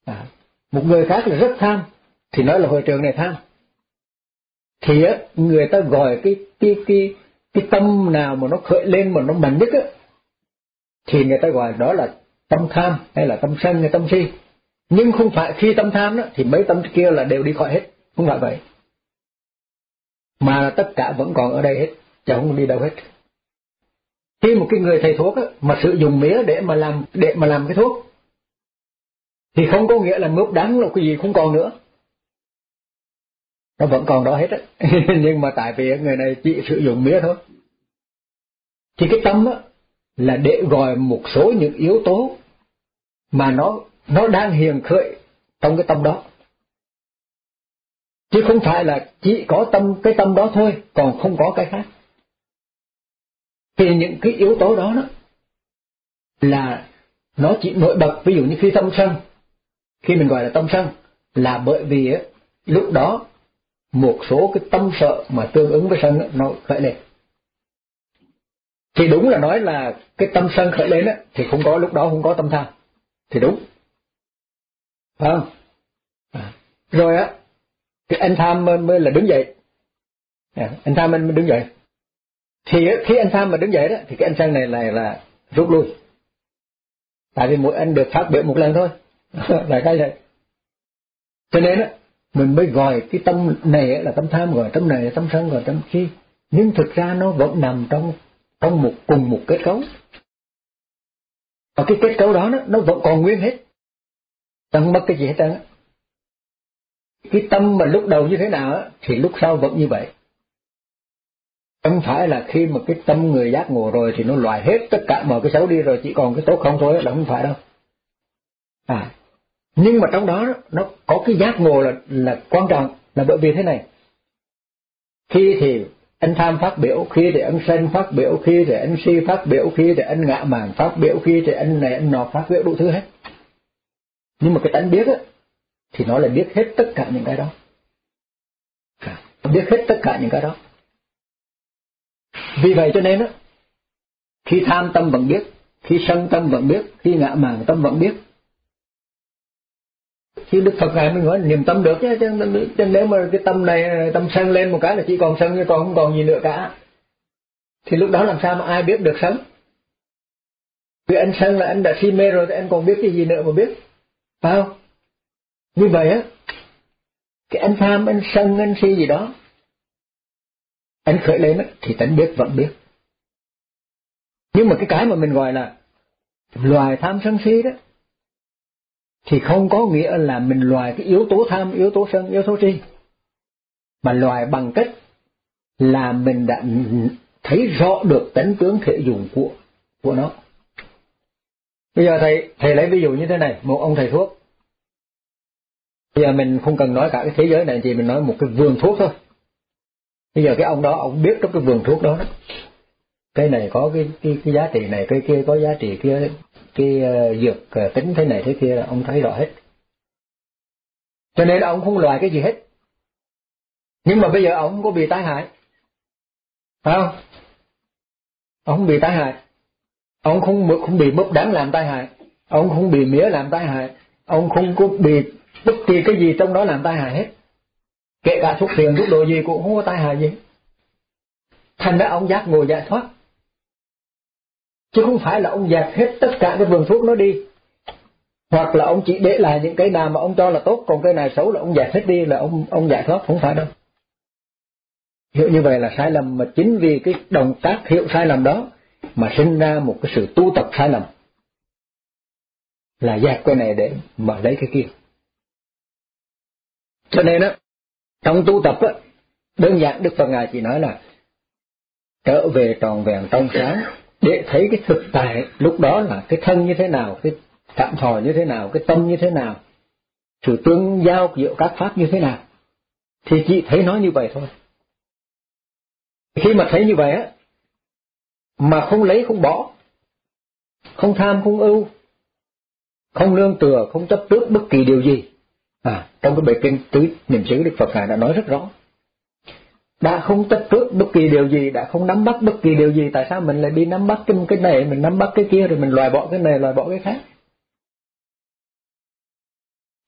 Speaker 1: À, một người khác là rất tham thì nói là hội trường này tham thì á người ta gọi cái cái cái cái tâm nào mà nó khởi lên mà nó mạnh nhất á thì người ta gọi đó là tâm tham hay là tâm sân hay tâm si. Nhưng không phải khi tâm tham đó thì mấy tâm kia là đều đi khỏi hết. Không phải vậy. Mà tất cả vẫn còn ở đây hết chứ không đi đâu hết. Khi một cái người thầy thuốc á, mà sử dụng mía để mà làm để mà làm cái thuốc thì không có nghĩa là mướp đắng là cái gì không còn nữa nó vẫn còn đó hết á. Nhưng mà tại vì người này chỉ sử dụng mía thôi. Thì cái tâm á là để gọi một số những yếu tố mà nó nó đang hiền khởi trong cái tâm đó. Chứ không phải là chỉ có tâm, cái tâm đó thôi, còn không có cái khác. Thì những cái yếu tố đó đó là nó chỉ nổi bật, ví dụ như khi tâm sân, khi mình gọi là tâm sân, là bởi vì lúc đó một số cái tâm sợ mà tương ứng với sân nó khởi lên. Thì đúng là nói là cái tâm sân khởi lên á thì không có lúc đó không có tâm tham. Thì đúng. Phải không? À. rồi á thì anh tham mới là đứng dậy. À, anh tham mới đứng dậy. Thì khi anh tham mà đứng dậy đó thì cái anh sân này là là rút lui. Tại vì mỗi anh được phát biểu một lần thôi. Là cái vậy. Cho nên á mình mới gọi cái tâm này là tâm tham gọi tâm này là tâm sân gọi tâm chi nhưng thực ra nó vẫn nằm trong trong một cùng một kết cấu. Và cái kết cấu đó nó, nó vẫn còn nguyên hết. Chẳng mất cái gì hết trơn cái tâm mà lúc đầu như thế nào thì lúc sau vẫn như vậy. Không phải là khi mà cái tâm người giác ngộ rồi thì nó loại hết tất cả mọi cái xấu đi rồi chỉ còn cái tốt không thôi là không phải đâu. À nhưng mà trong đó, nó có cái giác ngộ là là quan trọng, là bởi vì thế này. Khi thì anh tham phát biểu, khi thì anh sân phát biểu, khi thì anh si phát biểu, khi thì anh ngạ mạn phát biểu, khi thì anh này anh nọ phát biểu, đủ thứ hết. Nhưng mà cái tánh biết á, thì nó là biết hết tất cả những cái đó. Dạ, biết hết tất cả những cái đó. Vì vậy cho nên á, khi tham tâm vẫn biết, khi sân tâm vẫn biết, khi ngạ mạn tâm vẫn biết khi đức phật ngài mới nói niềm tâm được. Chứ, chứ, chứ nếu mà cái tâm này tâm sân lên một cái là chỉ còn sân chứ còn không còn gì nữa cả. Thì lúc đó làm sao mà ai biết được sân? Vì anh sân là anh đã si mê rồi thì anh còn biết cái gì nữa mà biết? Phải không? Như vậy á cái anh tham anh sân anh si gì đó anh khởi lên á thì tánh biết vẫn biết. Nhưng mà cái cái mà mình gọi là loài tham sân si đó thì không có nghĩa là mình loại cái yếu tố tham, yếu tố sân, yếu tố tri. Mà loại bằng cách là mình đã thấy rõ được tánh tướng thể dụng của của nó. Bây giờ thầy thầy lấy ví dụ như thế này, một ông thầy thuốc. Bây giờ mình không cần nói cả cái thế giới này chỉ mình nói một cái vườn thuốc thôi. Bây giờ cái ông đó ông biết trong cái vườn thuốc đó, đó cái này có cái cái, cái giá trị này, cái kia có giá trị kia cái ờ, dược ờ, tính thế này thế kia là ông thấy rõ hết. Cho nên ông không loại cái gì hết. Nhưng mà bây giờ ông không có bị tai hại. Phải không? Ông không bị tai hại. Ông không không bị bốc đắng làm tai hại. Ông không bị mía làm tai hại. Ông không có bị bất kỳ cái gì trong đó làm tai hại hết. Kể cả thuốc tiền thuốc đồ gì cũng không có tai hại gì. Thành ra ông giác ngồi giải thoát chứ không phải là ông dẹp hết tất cả cái vườn thuốc nó đi. Hoặc là ông chỉ để lại những cái nào mà ông cho là tốt, còn cái này xấu là ông dẹp hết đi là ông ông giải thoát, không phải đâu. Hiểu như vậy là sai lầm, mà chính vì cái động tác hiệu sai lầm đó mà sinh ra một cái sự tu tập sai lầm. Là dẹp cái này để mà lấy cái kia. Cho nên á, trong tu tập á, đơn giản đức phật ngài chỉ nói là trở về tròn vẹn trong sáng để thấy cái thực tại lúc đó là cái thân như thế nào, cái cảm thọ như thế nào, cái tâm như thế nào, sự tương giao giữa các pháp như thế nào, thì chỉ thấy nó như vậy thôi. Khi mà thấy như vậy á, mà không lấy, không bỏ, không tham, không ưu, không nương tựa, không chấp trước bất kỳ điều gì. À trong cái bài kinh tứ niệm xứ đức phật ngài đã nói rất rõ đã không chấp trước bất kỳ điều gì, đã không nắm bắt bất kỳ điều gì, tại sao mình lại đi nắm bắt cái cái này, mình nắm bắt cái kia, rồi mình loại bỏ cái này, loại bỏ cái khác?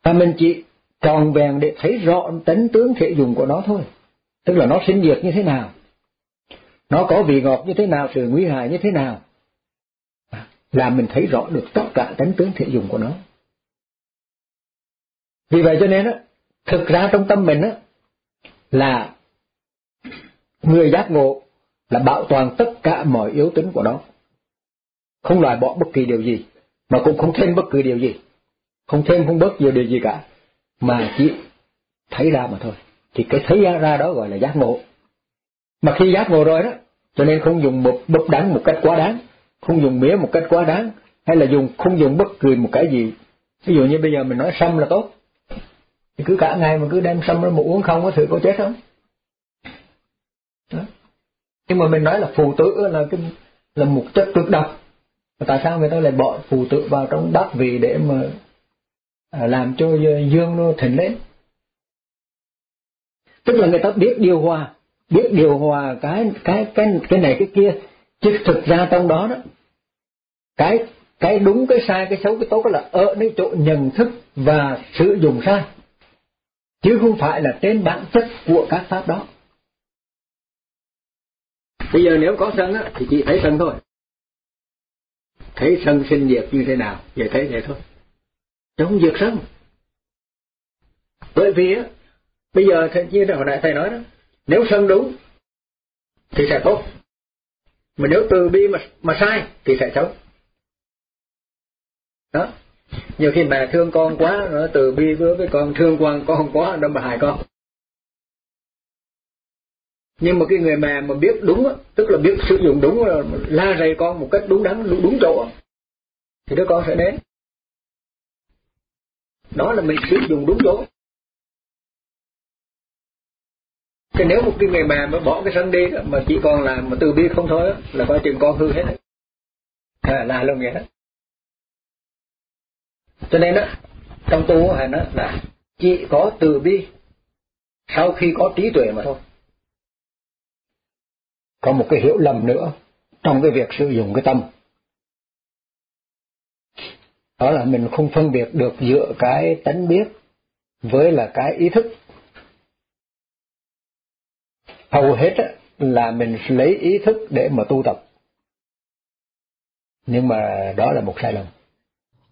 Speaker 1: Và mình chỉ tròn vẹn để thấy rõ tánh tướng thể dùng của nó thôi. Tức là nó sinh diệt như thế nào? Nó có vị ngọt như thế nào, sự nguy hại như thế nào? Là mình thấy rõ được tất cả tánh tướng thể dùng của nó. Vì vậy cho nên á, thực ra trong tâm mình á, là người giác ngộ là bảo toàn tất cả mọi yếu tính của nó. Không loại bỏ bất kỳ điều gì, mà cũng không thêm bất kỳ điều gì. Không thêm, không bớt nhiều điều gì cả, mà chỉ thấy ra mà thôi. Thì cái thấy ra đó gọi là giác ngộ. Mà khi giác ngộ rồi đó, cho nên không dùng một bập đáng một cách quá đáng, không dùng mía một cách quá đáng, hay là dùng, không dùng bất kỳ một cái gì. Ví dụ như bây giờ mình nói sâm là tốt. Thì cứ cả ngày mà cứ đem sâm ra một uống không có thử có chết không nhưng mà mình nói là phù tử là cái, là một chất cực độc. Tại sao người ta lại bỏ phù tử vào trong bát vị để mà à, làm cho dương nó thịnh lên? Tức là người ta biết điều hòa, biết điều hòa cái cái cái cái này cái kia. Chứ thực ra trong đó đó, cái cái đúng, cái sai, cái xấu, cái tốt là ở nơi chỗ nhận thức và sử dụng sai. Chứ không phải là trên bản chất của các pháp đó bây giờ nếu có sân á, thì chỉ thấy sân thôi. Thấy sân sinh diệt như thế nào vậy thấy vậy thôi. Chứ không diệt sân. Bởi vì á, bây giờ như hồi nãy thầy nói đó, nếu sân đúng, thì sẽ tốt. Mà nếu từ bi mà mà sai, thì sẽ xấu đó. Nhiều khi mẹ thương con quá, nó từ bi với với con, thương con con quá đâm mà hại con nhưng mà cái người mẹ mà biết đúng tức là biết sử dụng đúng là la rầy con một cách đúng đắn đúng, đúng chỗ thì đứa con sẽ đến đó là mình sử dụng đúng chỗ Thì nếu một cái người mà bỏ cái sân đi mà chỉ còn làm mà từ bi không thôi là coi chừng con hư hết đấy. À, là luôn vậy đó. Cho nên đó, trong tu hành đó là chỉ có từ bi sau khi có trí tuệ mà thôi. Có một cái hiểu lầm nữa trong cái việc sử dụng cái tâm. Đó là mình không phân biệt được giữa cái tánh biết với là cái ý thức. Hầu hết là mình lấy ý thức để mà tu tập. Nhưng mà đó là một sai lầm.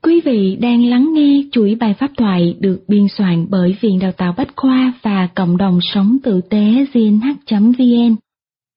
Speaker 2: Quý vị đang lắng nghe chuỗi bài pháp thoại được biên soạn bởi Viện Đào tạo Bách Khoa và Cộng đồng Sống Tử tế gnh.vn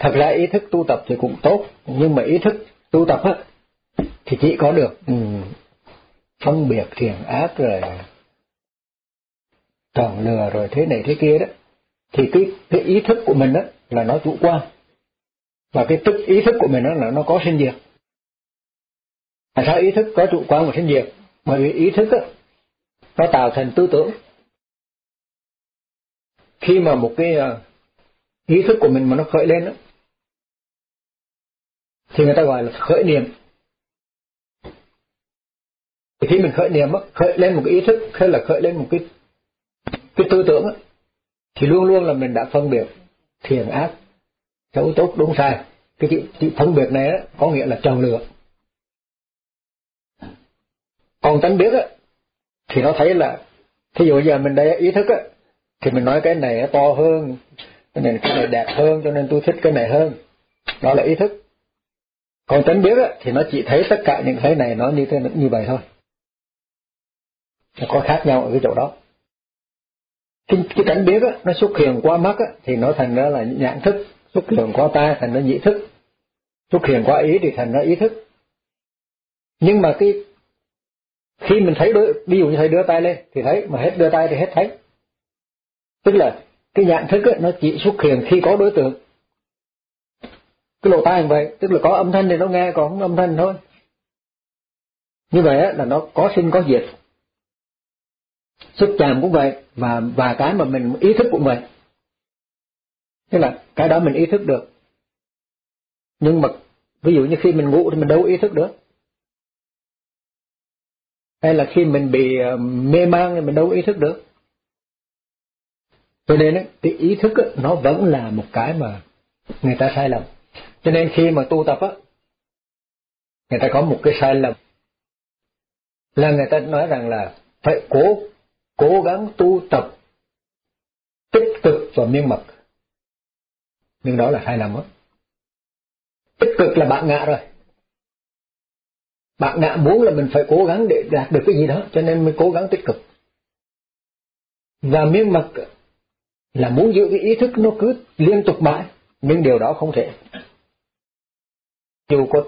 Speaker 1: Thật ra ý thức tu tập thì cũng tốt, nhưng mà ý thức tu tập á, thì chỉ có được um, phân biệt thiện ác rồi tròn lừa rồi thế này thế kia đó. Thì cái cái ý thức của mình đó là nó chủ quan. Và cái tức ý thức của mình đó là nó có sinh diệt. Tại sao ý thức có chủ quan và sinh diệt? Bởi vì ý thức đó, nó tạo thành tư tưởng. Khi mà một cái à, ý thức của mình mà nó khởi lên đó, thì người ta gọi là khởi niệm. Thì khi mình khởi niệm khởi lên một cái ý thức hay là khởi lên một cái cái tư tưởng thì luôn luôn là mình đã phân biệt thiện ác xấu tốt đúng sai. Cái chữ, chữ phân biệt này có nghĩa là trần lựa. Còn tánh biết á thì nó thấy là thí dụ giờ mình đây ý thức á thì mình nói cái này to hơn cái này cái này đẹp hơn cho nên tôi thích cái này hơn. Đó là ý thức còn tánh biết á thì nó chỉ thấy tất cả những cái này nó như thế như vậy thôi. Nó có khác nhau ở cái chỗ đó. Cái, cái tánh biết á, nó xuất hiện qua mắt á, thì nó thành ra là nhãn thức. Xuất hiện qua tai thành nó nhị thức. Xuất hiện qua ý thì thành ra ý thức. Nhưng mà cái khi mình thấy đối ví dụ như thầy đưa tay lên thì thấy mà hết đưa tay thì hết thấy. Tức là cái nhận thức ấy, nó chỉ xuất hiện khi có đối tượng cái lỗ tai như vậy, tức là có âm thanh thì nó nghe, còn không âm thanh thôi. Như vậy là nó có sinh, có diệt. Xúc chạm cũng vậy, và và cái mà mình ý thức cũng vậy. Tức là cái đó mình ý thức được. Nhưng mà ví dụ như khi mình ngủ thì mình đâu ý thức được. Hay là khi mình bị ờ, mê man thì mình đâu ý thức được. Cho nên cái ý thức nó vẫn là một cái mà người ta sai lầm cho nên khi mà tu tập á, người ta có một cái sai lầm. Là người ta nói rằng là phải cố cố gắng tu tập tích cực và miên mật nhưng đó là sai lầm á. Tích cực là bạn ngạ rồi. Bạn ngạ muốn là mình phải cố gắng để đạt được cái gì đó, cho nên mới cố gắng tích cực. Và miên mật là muốn giữ cái ý thức nó cứ liên tục mãi, nhưng điều đó không thể dù có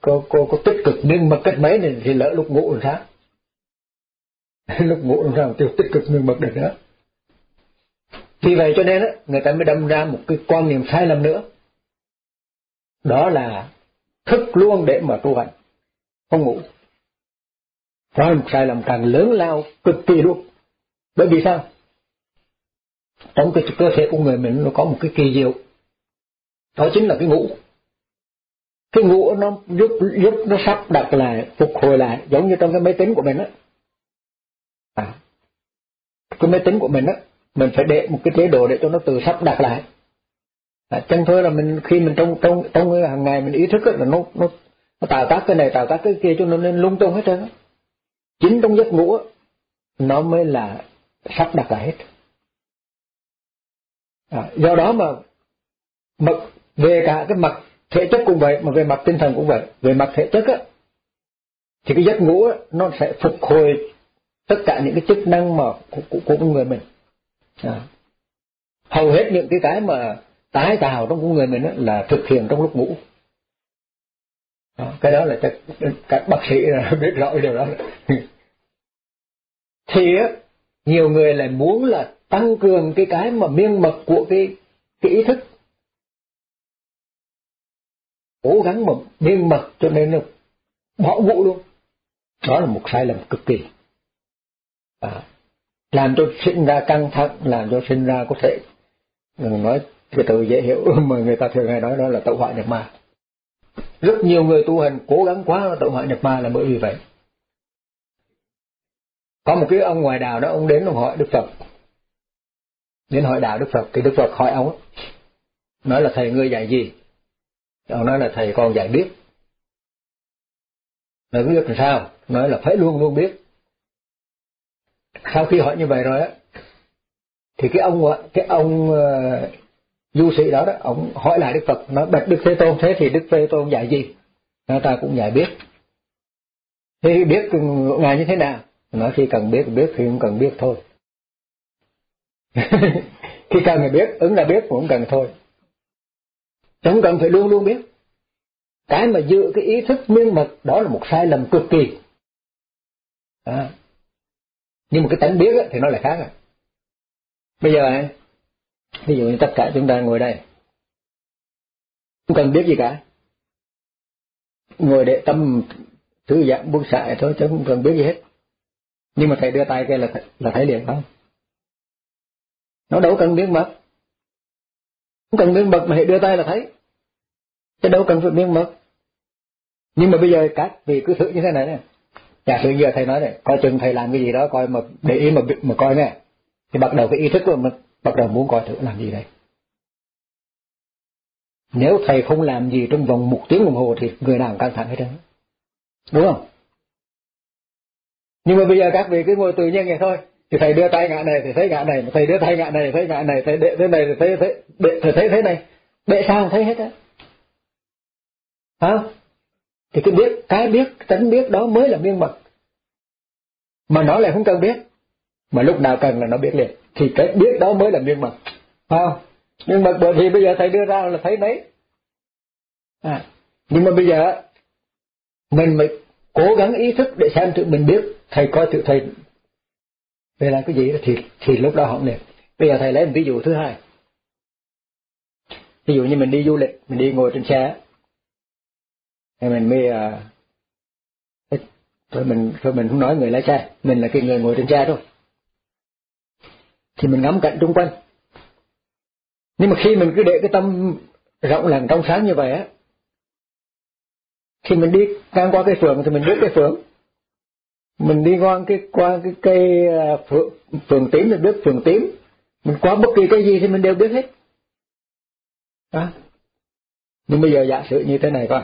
Speaker 1: có có, có tích cực nhưng mà cách mấy này thì lỡ lúc ngủ làm sao? Lúc ngủ làm sao tiêu tích cực nhưng mà được nữa. Vì vậy cho nên đó người ta mới đâm ra một cái quan niệm sai lầm nữa. Đó là thức luôn để mà tu hành không ngủ. Đó là một sai lầm càng lớn lao cực kỳ luôn. Bởi vì sao? Trong cái cơ thể của người mình nó có một cái kỳ diệu. Đó chính là cái ngủ cái ngũ nó giúp giúp nó sắp đặt lại phục hồi lại giống như trong cái máy tính của mình á. À, cái máy tính của mình á mình phải để một cái chế độ để cho nó tự sắp đặt lại. À, chân thôi là mình khi mình trong trong trong hàng ngày mình ý thức là nó nó nó tạo tác cái này tạo tác cái kia cho nó nên lung tung hết trơn á. Chính trong giấc ngủ á, nó mới là sắp đặt lại hết. À, do đó mà mật về cả cái mặt thể chất cũng vậy mà về mặt tinh thần cũng vậy. Về mặt thể chất á thì cái giấc ngủ á, nó sẽ phục hồi tất cả những cái chức năng mà của, của, của người mình. À. hầu hết những cái cái mà tái tạo trong con người mình á, là thực hiện trong lúc ngủ. À, cái đó là các, các bác sĩ biết rõ điều đó. Thì á nhiều người lại muốn là tăng cường cái cái mà miên mật của cái cái ý thức cố gắng mà miên mật cho nên là bỏ vụ luôn. Đó là một sai lầm cực kỳ. À, làm cho sinh ra căng thẳng làm cho sinh ra có thể đừng nói cái từ dễ hiểu mà người ta thường hay nói đó là tẩu họa nhập ma. Rất nhiều người tu hành cố gắng quá tẩu họa nhập ma là bởi vì vậy. Có một cái ông ngoài đào đó ông đến ông hỏi đức phật. Đến hỏi đạo đức phật thì đức phật hỏi ông nói là thầy ngươi dạy gì? Ông nói là thầy con dạy biết. Nói biết làm sao? Nói là phải luôn luôn biết. Sau khi hỏi như vậy rồi á thì cái ông cái ông uh, du sĩ đó đó ông hỏi lại đức phật nói bạch đức thế tôn thế thì đức thế tôn dạy gì? Người ta cũng dạy biết. Thế biết ngài như thế nào? Nói khi cần biết biết khi không cần biết thôi. Khi cần thì biết ứng là biết cũng cần thôi không cần phải luôn luôn biết. Cái mà dựa cái ý thức miên mật, đó là một sai lầm cực kỳ. À. nhưng mà cái tánh biết thì nó lại khác à. Bây giờ ví dụ như tất cả chúng ta ngồi đây. Không cần biết gì cả. Ngồi để tâm thư giãn buông xả thôi, chứ không cần biết gì hết. Nhưng mà thầy đưa tay kia là là thấy liền không? Nó đâu cần biết mật. Không cần biết mật mà hãy đưa tay là thấy chứ đâu cần phải miếng mật nhưng mà bây giờ các vị cứ thử như thế này nè giả sử giờ thầy nói này, coi chừng thầy làm cái gì đó, coi mà để ý mà mà coi nè thì bắt đầu cái ý thức của mình, bắt đầu muốn coi thử làm gì đây. Nếu thầy không làm gì trong vòng một tiếng đồng hồ thì người nào cũng căng thẳng hết trơn. Đúng không? Nhưng mà bây giờ các vị cứ ngồi tự nhiên vậy thôi. Thì thầy đưa tay ngã này thì thấy ngã này, thầy đưa tay ngã này thấy ngã này, thầy đệ thế này thì thấy thấy đệ thầy thấy thế này. Đệ sao không thấy hết á? Hả? Thì cái biết cái biết tánh biết đó mới là miên mật. Mà nó lại không cần biết. Mà lúc nào cần là nó biết liền. Thì cái biết đó mới là miên mật. Không? Nhưng mật bởi vì bây giờ thầy đưa ra là thấy đấy à, nhưng mà bây giờ mình mới cố gắng ý thức để xem tự mình biết thầy coi tự thầy về là cái gì thì thì lúc đó họ liền. Bây giờ thầy lấy một ví dụ thứ hai. Ví dụ như mình đi du lịch mình đi ngồi trên xe thì mình mới uh, thôi mình thôi mình không nói người lái xe mình là cái người ngồi trên xe thôi. Thì mình ngắm cảnh xung quanh. Nhưng mà khi mình cứ để cái tâm rộng lặng trong sáng như vậy á khi mình đi ngang qua cái phường thì mình biết cái phường. Mình đi ngang cái qua cái cây à, phường, phường tím thì biết phường tím. Mình qua bất kỳ cái gì thì mình đều biết hết. Đó. Nhưng bây giờ giả sử như thế này coi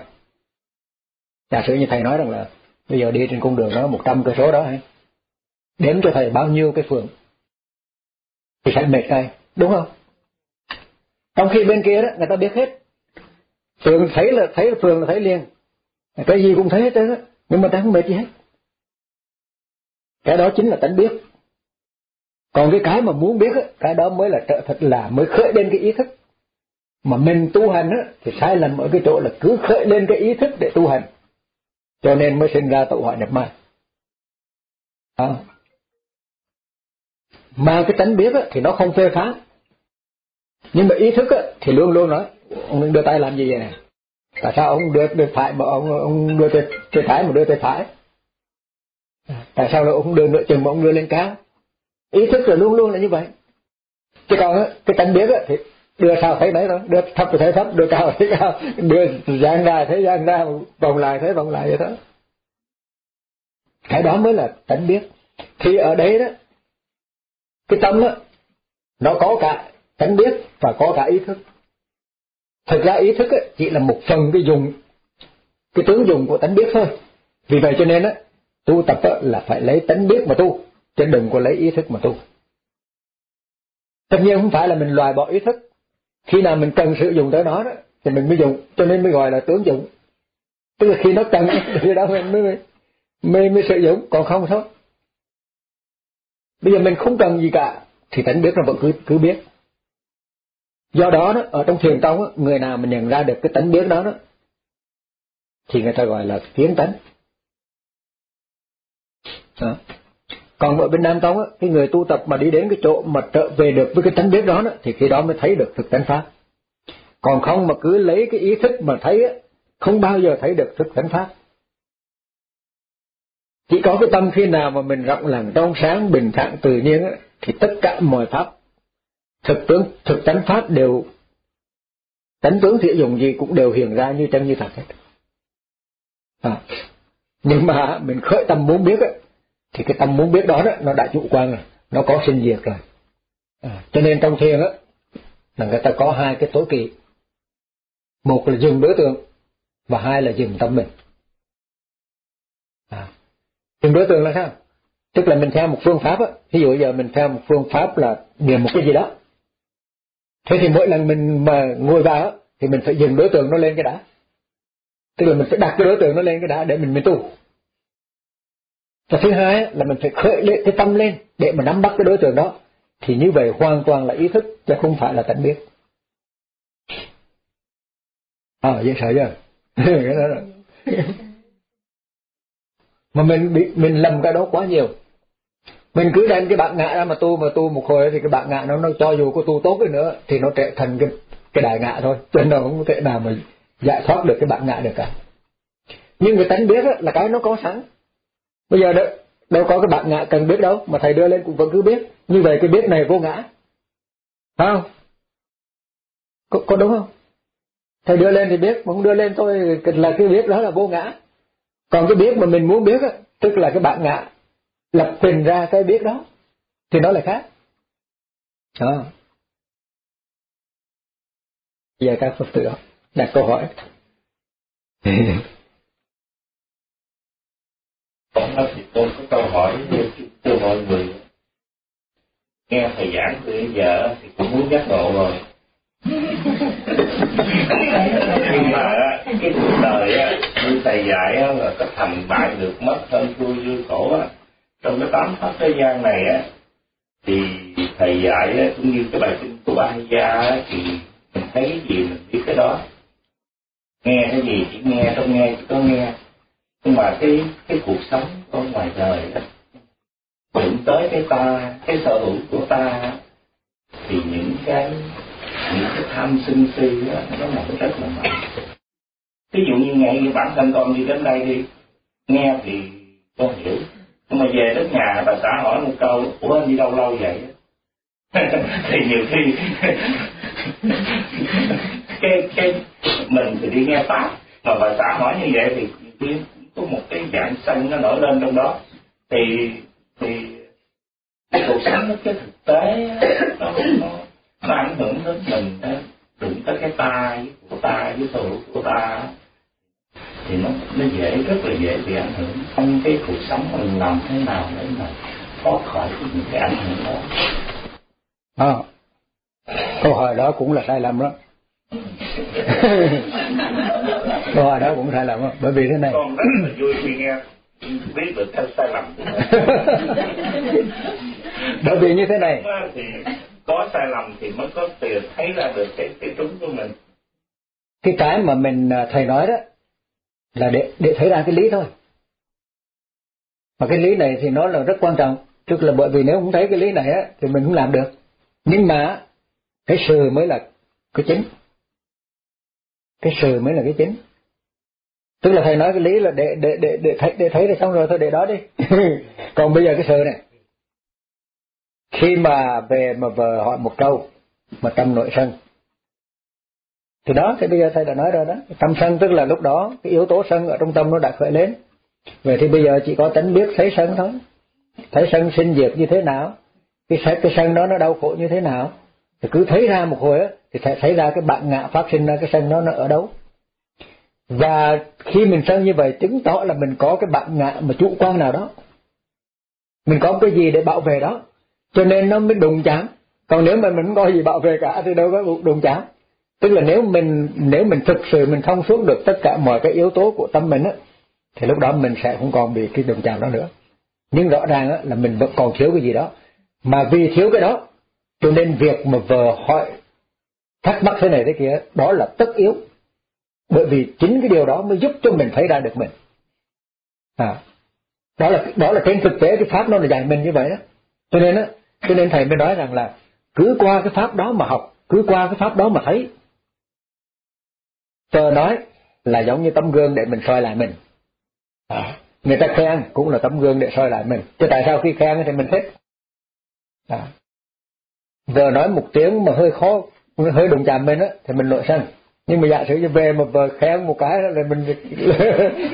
Speaker 1: giả sử như thầy nói rằng là bây giờ đi trên cung đường đó một trăm cây số đó hay đếm cho thầy bao nhiêu cái phường thì phải mệt ngay đúng không? Trong khi bên kia đó, người ta biết hết. Phường thấy là thấy là phường là thấy liền. Cái gì cũng thấy hết trơn á, nhưng mà ta không mệt gì hết. Cái đó chính là tánh biết. Còn cái cái mà muốn biết á, cái đó mới là trợ thật là mới khởi lên cái ý thức. Mà mình tu hành á, thì sai lầm ở cái chỗ là cứ khởi lên cái ý thức để tu hành cho nên mới sinh ra tụ họa nhập ma. À. mà cái tánh biết á, thì nó không phê phán. Nhưng mà ý thức á, thì luôn luôn nói ông đưa tay làm gì vậy tại sao ông đưa tay phải mà ông ông đưa tay, tay trái mà đưa tay phải? Tại sao là ông đưa nửa chừng mà ông đưa lên cao? Ý thức là luôn luôn là như vậy. Chứ còn á, cái tánh biết á, thì đưa sao thấy đấy thôi đưa thấp thì thấy thấp đưa cao thấy cao đưa dạng ra thấy dạng ra vòng lại thấy vòng lại vậy đó cái đó mới là tánh biết. Thì ở đây đó cái tâm đó nó có cả tánh biết và có cả ý thức. Thực ra ý thức ấy chỉ là một phần cái dùng cái tướng dùng của tánh biết thôi. Vì vậy cho nên á tu tập á, là phải lấy tánh biết mà tu chứ đừng có lấy ý thức mà tu. Tất nhiên không phải là mình loại bỏ ý thức khi nào mình cần sử dụng tới nó đó thì mình mới dùng. Cho nên mới gọi là tướng dụng. Tức là khi nó cần thì đó mình mới mới mới sử dụng. Còn không thôi. Bây giờ mình không cần gì cả thì tánh biết nó vẫn cứ cứ biết. Do đó, đó ở trong thiền tông đó, người nào mình nhận ra được cái tánh biết đó đó thì người ta gọi là kiến tánh đó còn ở bên nam tông á cái người tu tập mà đi đến cái chỗ mà trở về được với cái tánh biết đó, đó thì khi đó mới thấy được thực tánh pháp còn không mà cứ lấy cái ý thức mà thấy á không bao giờ thấy được thực tánh pháp chỉ có cái tâm khi nào mà mình rộng lặng trong sáng bình thản tự nhiên á thì tất cả mọi pháp thực tướng thực tánh pháp đều tánh tướng thiện dùng gì cũng đều hiện ra như chân như thật hết à. nhưng mà mình khởi tâm muốn biết ấy, thì cái tâm muốn biết đó, đó nó đã chủ quan rồi nó có sinh diệt rồi. À. cho nên trong thiền á là người ta có hai cái tối kỵ. Một là dừng đối tượng và hai là dừng tâm mình. À. dừng đối tượng là sao? Tức là mình theo một phương pháp á ví dụ giờ mình theo một phương pháp là niệm một cái gì đó. Thế thì mỗi lần mình mà ngồi vào thì mình phải dừng đối tượng nó lên cái đã. Tức là mình phải đặt cái đối tượng nó lên cái đã để mình mới tu và thứ hai là mình phải khởi lên cái tâm lên để mà nắm bắt cái đối tượng đó. Thì như vậy hoàn toàn là ý thức chứ không phải là tận biết. À dễ sợ chưa? Cái đó là mà mình bị mình lầm cái đó quá nhiều. Mình cứ đem cái bạn ngạ ra mà tu mà tu một hồi thì cái bạn ngạ nó nó cho dù có tu tốt đi nữa, thì nó trở thành cái cái đại ngạ thôi. Cho nên nó không thể nào mà giải thoát được cái bạn ngạ được cả. Nhưng người tánh biết là cái nó có sẵn bây giờ đâu, đâu có cái bạn ngạ cần biết đâu mà thầy đưa lên cũng vẫn cứ biết. Như vậy cái biết này vô ngã. Phải không? Có, có đúng không? Thầy đưa lên thì biết mà không đưa lên thôi là cái biết đó là vô ngã. Còn cái biết mà mình muốn biết á tức là cái bạn ngạ lập trình ra cái biết đó thì nó là khác. Đó giờ các phật tử đặt câu hỏi.
Speaker 3: Con thì tôi có câu hỏi cho mọi người. Nghe thầy giảng từ giờ thì cũng muốn giác ngộ rồi. Nhưng mà cái cuộc đời á như thầy dạy á là có thành bại được mất thân vui vui khổ á. Trong cái tám pháp thế gian này á thì thầy dạy á, cũng như cái bài kinh của ba gia á, thì mình thấy cái gì mình biết cái đó. Nghe cái gì chỉ nghe không nghe chỉ có nghe nhưng mà cái cái cuộc sống ở ngoài đời đó đụng tới cái ta cái sở hữu của ta thì những cái những cái tham sân si đó, nó nổi rất là mạnh. Ví dụ như ngay bản thân con đi đến đây đi nghe thì con hiểu. Nhưng mà về đến nhà bà xã hỏi một câu ủa anh đi đâu lâu vậy? Thì nhiều khi cái cái mình thì đi nghe pháp mà bà xã hỏi như vậy thì biết có một cái dạng xanh nó nổi lên trong đó. Thì thì cái cuộc sống nó cái thực tế nó, nó, nó ảnh hưởng đến mình đó đụng tới cái tai của ta với thủ của ta thì nó nó dễ rất là dễ bị ảnh hưởng trong cái cuộc sống mình làm thế nào để mà thoát khỏi những cái ảnh hưởng đó.
Speaker 1: À, câu hỏi đó cũng là sai lầm đó. câu hỏi đó cũng sai lầm đó bởi vì thế này.
Speaker 3: Con rất là vui khi nghe biết được cái sai lầm.
Speaker 1: Bởi vì như thế này.
Speaker 3: Thì có sai lầm thì mới có tiền thấy ra được cái cái trúng của mình.
Speaker 1: Cái cái mà mình à, thầy nói đó là để để thấy ra cái lý thôi. Mà cái lý này thì nó là rất quan trọng. Tức là bởi vì nếu không thấy cái lý này á thì mình không làm được. Nhưng mà cái sự mới là cái chính cái sự mới là cái chính. Tức là thầy nói cái lý là để để để để thấy để thấy là xong rồi, thôi để đó đi. Còn bây giờ cái sự này. Khi mà về mà vợ hỏi một câu mà tâm nội sân, thì đó, thì bây giờ thầy đã nói rồi đó. Tâm sân tức là lúc đó, cái yếu tố sân ở trong tâm nó đã khởi lên. Vậy thì bây giờ chỉ có tánh biết thấy sân thôi. Thấy sân sinh diệt như thế nào? Cái cái sân đó nó đau khổ như thế nào? Thì cứ thấy ra một hồi á, thì sẽ thấy ra cái bạn ngạ phát sinh ra, cái sân nó nó ở đâu. Và khi mình sân như vậy, chứng tỏ là mình có cái bạn ngạ mà chủ quan nào đó. Mình có cái gì để bảo vệ đó. Cho nên nó mới đụng chạm. Còn nếu mà mình không có gì bảo vệ cả, thì đâu có đụng chạm. Tức là nếu mình nếu mình thực sự mình thông suốt được tất cả mọi cái yếu tố của tâm mình á, thì lúc đó mình sẽ không còn bị cái đụng chạm đó nữa. Nhưng rõ ràng á, là mình vẫn còn thiếu cái gì đó. Mà vì thiếu cái đó cho nên việc mà vợ hỏi thắc mắc thế này thế kia đó là tất yếu bởi vì chính cái điều đó mới giúp cho mình thấy ra được mình à đó là đó là trên thực tế cái pháp nó là dạy mình như vậy đó cho nên á cho nên thầy mới nói rằng là cứ qua cái pháp đó mà học cứ qua cái pháp đó mà thấy Tờ nói là giống như tấm gương để mình soi lại mình. À, người ta khen cũng là tấm gương để soi lại mình. Chứ tại sao khi khen thì mình thích? À vừa nói một tiếng mà hơi khó, hơi đụng chạm mình á, thì mình nội sân. Nhưng mà giả sử như về mà vợ khen một cái là mình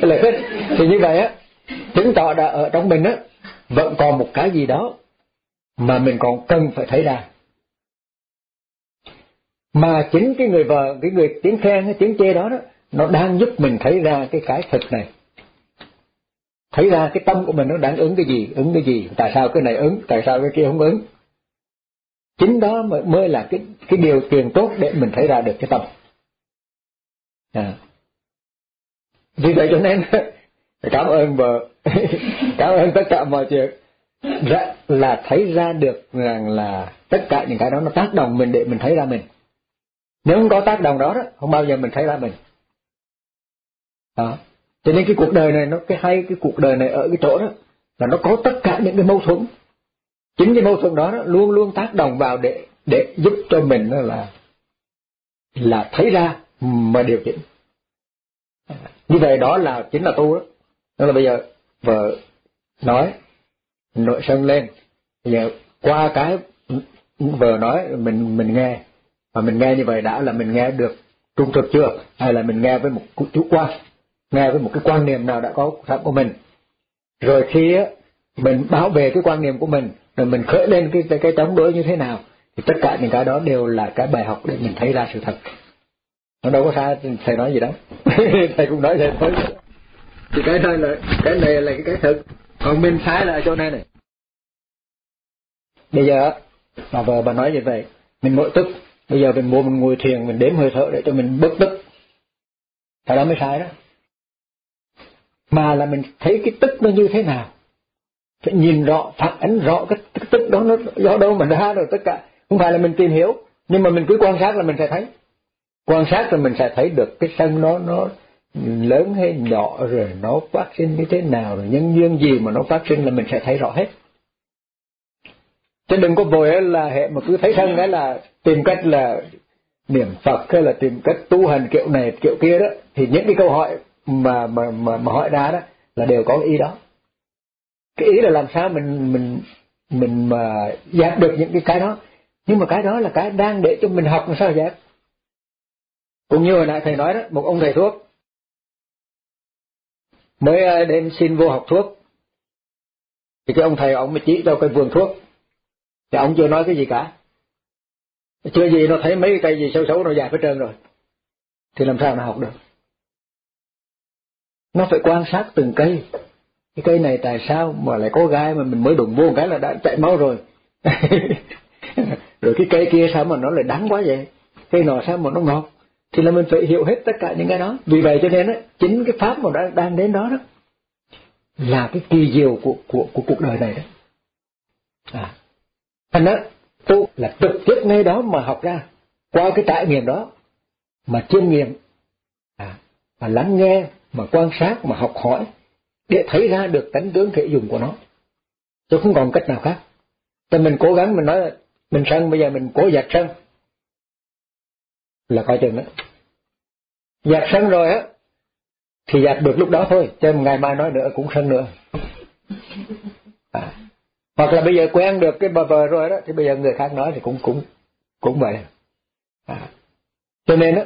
Speaker 1: là hết. Thì như vậy á, chứng tỏ đã ở trong mình á, vẫn còn một cái gì đó mà mình còn cần phải thấy ra. Mà chính cái người vợ cái người tiếng khen cái tiếng chê đó đó nó đang giúp mình thấy ra cái cái thực này. Thấy ra cái tâm của mình nó đang ứng cái gì ứng cái gì tại sao cái này ứng tại sao cái kia không ứng chính đó mới, mới là cái cái điều kiện tốt để mình thấy ra được cái tâm. À. vì vậy cho nên cảm ơn vợ cảm ơn tất cả mọi chuyện. Dạ, là thấy ra được rằng là tất cả những cái đó nó tác động mình để mình thấy ra mình. Nếu không có tác động đó, đó không bao giờ mình thấy ra mình. Đó. Cho nên cái cuộc đời này nó cái hay cái cuộc đời này ở cái chỗ đó là nó có tất cả những cái mâu thuẫn chính cái mâu thuẫn đó, đó luôn luôn tác động vào để để giúp cho mình là là thấy ra mà điều chỉnh. Như vậy đó là chính là tu đó. Đó là bây giờ vợ nói nội sân lên. Bây giờ qua cái vợ nói mình mình nghe. Và mình nghe như vậy đã là mình nghe được trung thực chưa? Hay là mình nghe với một chủ quan? Nghe với một cái quan niệm nào đã có sẵn của mình? Rồi khi á mình bảo vệ cái quan niệm của mình rồi mình khởi lên cái cái, cái chống đối như thế nào thì tất cả những cái đó đều là cái bài học để mình thấy ra sự thật. Nó đâu có sai thầy nói gì đâu. Thầy cũng nói vậy thôi. Thì cái này là cái này là cái cái thực. Còn mình sai là ở chỗ này này. Bây giờ bà vợ bà nói như vậy mình mỗi tức. Bây giờ mình mua mình ngồi thiền mình đếm hơi thở để cho mình bớt tức. Cái đó mới sai đó. Mà là mình thấy cái tức nó như thế nào? Phải nhìn rõ phản ánh rõ cái, cái tức đó nó do đâu mà ra rồi tất cả. Không phải là mình tìm hiểu nhưng mà mình cứ quan sát là mình sẽ thấy. Quan sát rồi mình sẽ thấy được cái sân nó nó lớn hay nhỏ rồi nó phát sinh như thế nào rồi nhân duyên gì mà nó phát sinh là mình sẽ thấy rõ hết. Chứ đừng có vội là hệ mà cứ thấy thân cái là tìm cách là niệm Phật hay là tìm cách tu hành kiểu này kiểu kia đó. Thì những cái câu hỏi mà mà mà, mà hỏi ra đó là đều có ý đó cái ý là làm sao mình mình mình mà dẹp được những cái cái đó. Nhưng mà cái đó là cái đang để cho mình học làm sao dẹp cũng như hồi nãy thầy nói đó, một ông thầy thuốc mới ờ, đến xin vô học thuốc. Thì cái ông thầy ông mới chỉ cho cái vườn thuốc. Thì ông chưa nói cái gì cả. Chưa gì nó thấy mấy cái cây gì xấu xấu nó dài hết trơn rồi. Thì làm sao nó học được? Nó phải quan sát từng cây cái cây này tại sao mà lại có gai mà mình mới đụng vô cái là đã chạy máu rồi? Rồi cái cây kia sao mà nó lại đắng quá vậy? Cây nọ sao mà nó ngọt? Thì là mình phải hiểu hết tất cả những cái đó. Vì vậy cho nên á chính cái pháp mà đang đang đến đó đó là cái kỳ diệu của của của cuộc đời này đó. À thành đó tu là trực tiếp ngay đó mà học ra. Qua cái trải nghiệm đó mà chiêm nghiệm. À, mà lắng nghe mà quan sát mà học hỏi để thấy ra được tánh tướng thể dùng của nó. Chứ không còn cách nào khác. Cho mình cố gắng, mình nói là mình sân, bây giờ mình cố dạt sân. Là coi chừng đó. Dạt sân rồi á, thì dạt được lúc đó thôi cho ngày mai nói nữa cũng sân nữa. À. hoặc là bây giờ quen được cái bờ vờ rồi đó, thì bây giờ người khác nói thì cũng cũng cũng vậy. À. cho nên á,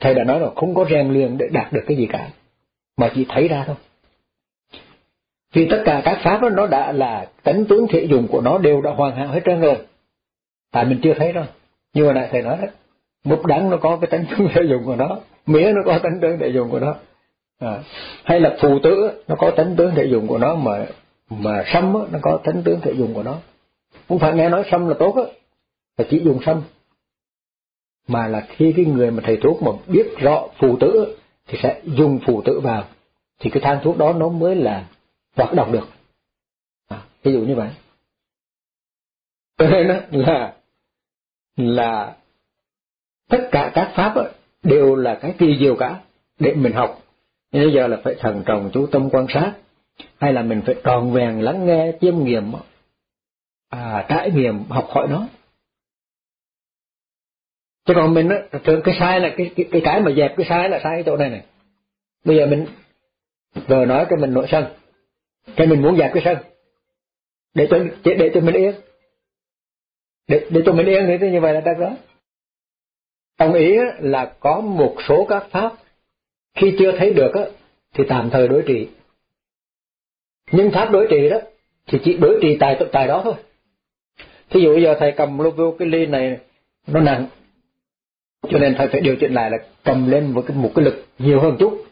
Speaker 1: thầy đã nói là không có rèn luyện để đạt được cái gì cả, mà chỉ thấy ra thôi vì tất cả các pháp đó nó đã là tánh tướng thể dùng của nó đều đã hoàn hảo hết trơn rồi. Tại mình chưa thấy đâu. Như mà nãy thầy nói đó mục đắng nó có cái tánh tướng thể dùng của nó mía nó có tánh tướng thể dùng của nó. À, hay là phù tử nó có tánh tướng thể dùng của nó mà mà sâm nó có tánh tướng thể dùng của nó. Không phải nghe nói sâm là tốt á là chỉ dùng sâm. Mà là khi cái người mà thầy thuốc mà biết rõ phù tử thì sẽ dùng phù tử vào. Thì cái thang thuốc đó nó mới là hoạt động được. À, ví dụ như vậy. Cho nên đó là là tất cả các pháp đều là cái kỳ diệu cả để mình học. Nhưng bây giờ là phải thần trọng chú tâm quan sát hay là mình phải tròn vẹn lắng nghe chiêm nghiệm à, trải nghiệm học hỏi nó. Chứ còn mình á cái sai là cái, cái cái cái mà dẹp cái sai là sai cái chỗ này này. Bây giờ mình vừa nói cho mình nội sân cái mình muốn dẹp cái sân. Để cho để cho mình yên. Để để cho mình yên thì như vậy là được đó ông ý là có một số các pháp, khi chưa thấy được á, thì tạm thời đối trị. Nhưng pháp đối trị đó, thì chỉ đối trị tại tại đó thôi. Thí dụ giờ thầy cầm vô cái ly này, nó nặng, cho nên thầy phải điều chỉnh lại là cầm lên một cái một cái lực nhiều hơn chút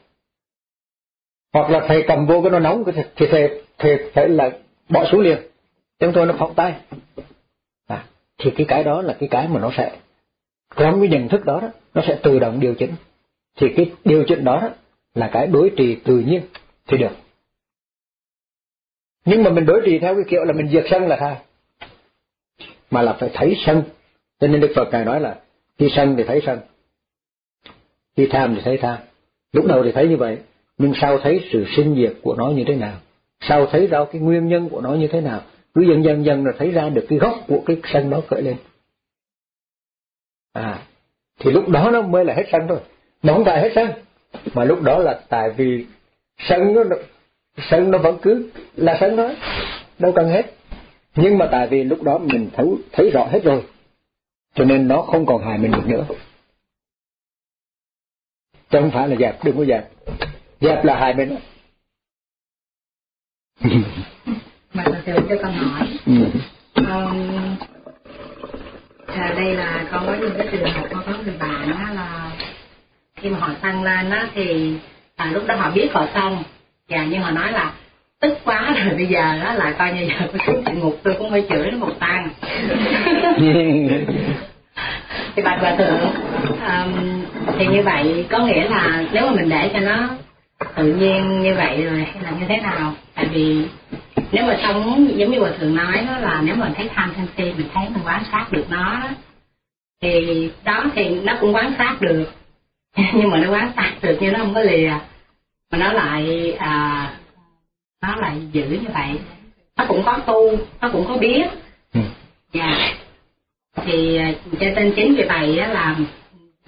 Speaker 1: hoặc là thầy cầm vô cái nó nóng thì thầy thầy phải là bỏ xuống liền. Chúng tôi nó phóng tay. À, thì cái cái đó là cái cái mà nó sẽ trong cái nhận thức đó, đó. Nó sẽ tự động điều chỉnh. Thì cái điều chỉnh đó, đó là cái đối trì tự nhiên thì được. Nhưng mà mình đối trì theo cái kiểu là mình diệt sân là sai. Mà là phải thấy sân. Cho nên đức phật ngài nói là khi sân thì thấy sân. Khi tham thì thấy tham. Lúc đầu thì thấy như vậy nhưng sau thấy sự sinh diệt của nó như thế nào? Sau thấy ra cái nguyên nhân của nó như thế nào? Cứ dần dần dần là thấy ra được cái gốc của cái sân đó khởi lên. À thì lúc đó nó mới là hết sân thôi. Mà không phải hết sân, mà lúc đó là tại vì sân nó sân nó vẫn cứ là sân đó đâu cần hết. Nhưng mà tại vì lúc đó mình thấy thấy rõ hết rồi, cho nên nó không còn hại mình được nữa. Chứ không phải là dẹp, đừng có dẹp dẹp là hại mình
Speaker 4: mà thầy cho con hỏi. Ừ. um, à, đây là con có những cái trường hợp con có người bạn đó là khi mà họ tăng lên á thì à, lúc đó họ biết họ xong. Và nhưng họ nói là tức quá rồi bây giờ đó là coi như giờ tôi xuống địa ngục tôi cũng phải chửi nó một tăng. Thì bạch hòa thượng um, thì như vậy có nghĩa là nếu mà mình để cho nó tự nhiên như vậy rồi hay là như thế nào? Tại vì nếu mà sống giống như hòa thượng nói đó là nếu mà mình thấy tham sân si mình thấy mình quan sát được nó thì đó thì nó cũng quan sát được. Nhưng mà nó quá tạc được như nó không có lìa. Mà nó lại à, nó lại giữ như vậy. Nó cũng có tu nó cũng có biết. Ừ. dạ. Thì à, cho nên chính vì vậy á là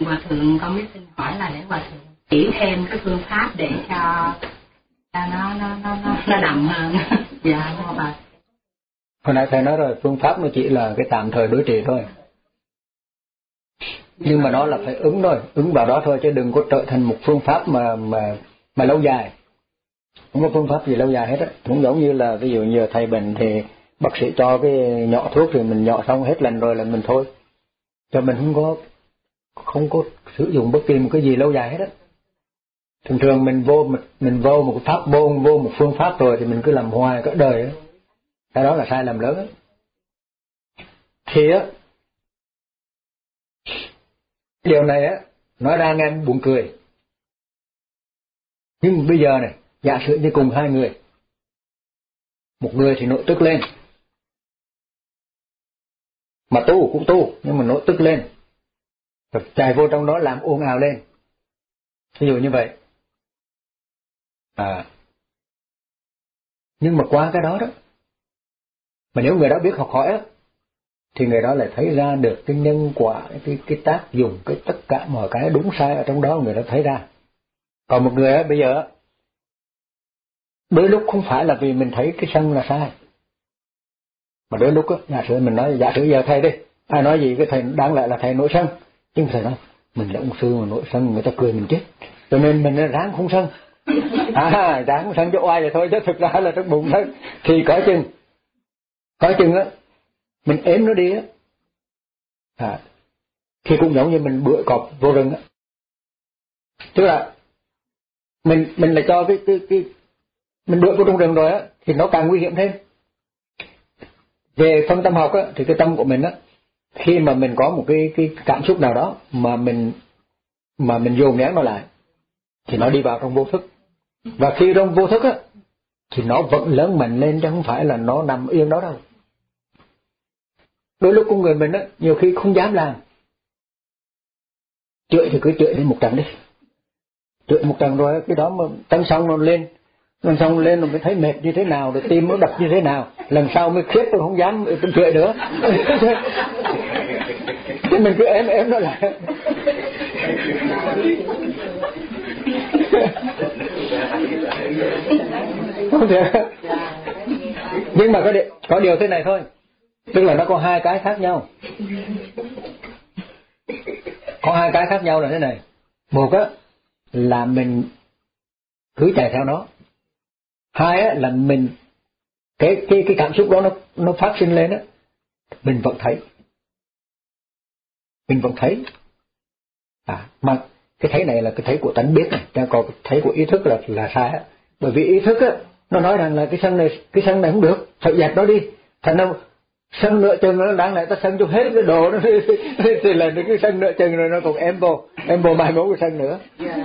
Speaker 4: hòa thượng con mới xin hỏi là để hòa thượng chỉ thêm cái phương pháp để cho nó nó nó nó, nó đậm hơn. Dạ không ạ
Speaker 1: hồi nãy thầy nói rồi phương pháp nó chỉ là cái tạm thời đối trị thôi. Nhưng mà nó là phải ứng thôi ứng vào đó thôi chứ đừng có trở thành một phương pháp mà mà mà lâu dài. Không có phương pháp gì lâu dài hết á. Cũng giống như là ví dụ như thầy bệnh thì bác sĩ cho cái nhọ thuốc thì mình nhọ xong hết lần rồi là mình thôi. Cho mình không có không có sử dụng bất kỳ một cái gì lâu dài hết á thường thường mình vô mình, mình vô một pháp môn vô một phương pháp rồi thì mình cứ làm hoài cả đời đó. cái đó là sai lầm lớn đó. thì á điều này á nói ra nghe buồn cười nhưng bây giờ này giả sử như cùng hai người một người thì nội tức lên mà tu cũng tu nhưng mà nội tức lên rồi chạy vô trong đó làm ồn ào lên ví dụ như vậy à. Nhưng mà qua cái đó đó, mà nếu người đó biết học hỏi á, thì người đó lại thấy ra được cái nhân quả, cái cái tác dụng, cái tất cả mọi cái đúng sai ở trong đó người đó thấy ra. Còn một người á, bây giờ đôi lúc không phải là vì mình thấy cái sân là sai, mà đôi lúc á giả sử mình nói, giả sử giờ thầy đi, ai nói gì cái thầy đáng lẽ là thầy nổi sân. Nhưng thầy nói, mình là ông sư mà nổi sân, người ta cười mình chết. Cho nên mình ráng không sân à ráng không sân cho oai vậy thôi chứ thực ra là trong bụng thôi. Thì có chừng có chừng á mình ém nó đi á. À, thì cũng giống như mình bựa cọp vô rừng á. Tức là mình mình lại cho cái cái cái mình đuổi vô trong rừng rồi á thì nó càng nguy hiểm thêm. Về phân tâm học á thì cái tâm của mình á khi mà mình có một cái cái cảm xúc nào đó mà mình mà mình dồn nén nó lại thì nó đi vào trong vô thức và khi trong vô thức á, thì nó vẫn lớn mạnh lên, chứ không phải là nó nằm yên đó đâu. Đôi lúc con người mình á, nhiều khi không dám làm. Chửi thì cứ chửi lên một trận đi. Chửi một trận rồi cái đó mà tăng xong nó lên. Lần xong lên rồi mới thấy mệt như thế nào, rồi tim nó đập như thế nào. Lần sau mới khiếp, tôi không dám tôi chửi nữa. Thế mình cứ ém ém nó lại. không thể. Nhưng mà có điều, có điều thế này thôi. Tức là nó có hai cái khác nhau. Có hai cái khác nhau là thế này. Một á là mình cứ chạy theo nó. Hai á là mình cái cái cái cảm xúc đó nó nó phát sinh lên á mình vẫn thấy. Mình vẫn thấy. À mà cái thấy này là cái thấy của tánh biết này chứ còn cái thấy của ý thức là là sai á bởi vì ý thức á nó nói rằng là cái sân này cái sân này không được phải dẹp nó đi thành ra sân nửa chừng nó đáng lẽ ta sân cho hết cái đồ nó thì là cái sân nửa chừng rồi nó còn em vô em vô mai mốt cái sân nữa
Speaker 5: yeah.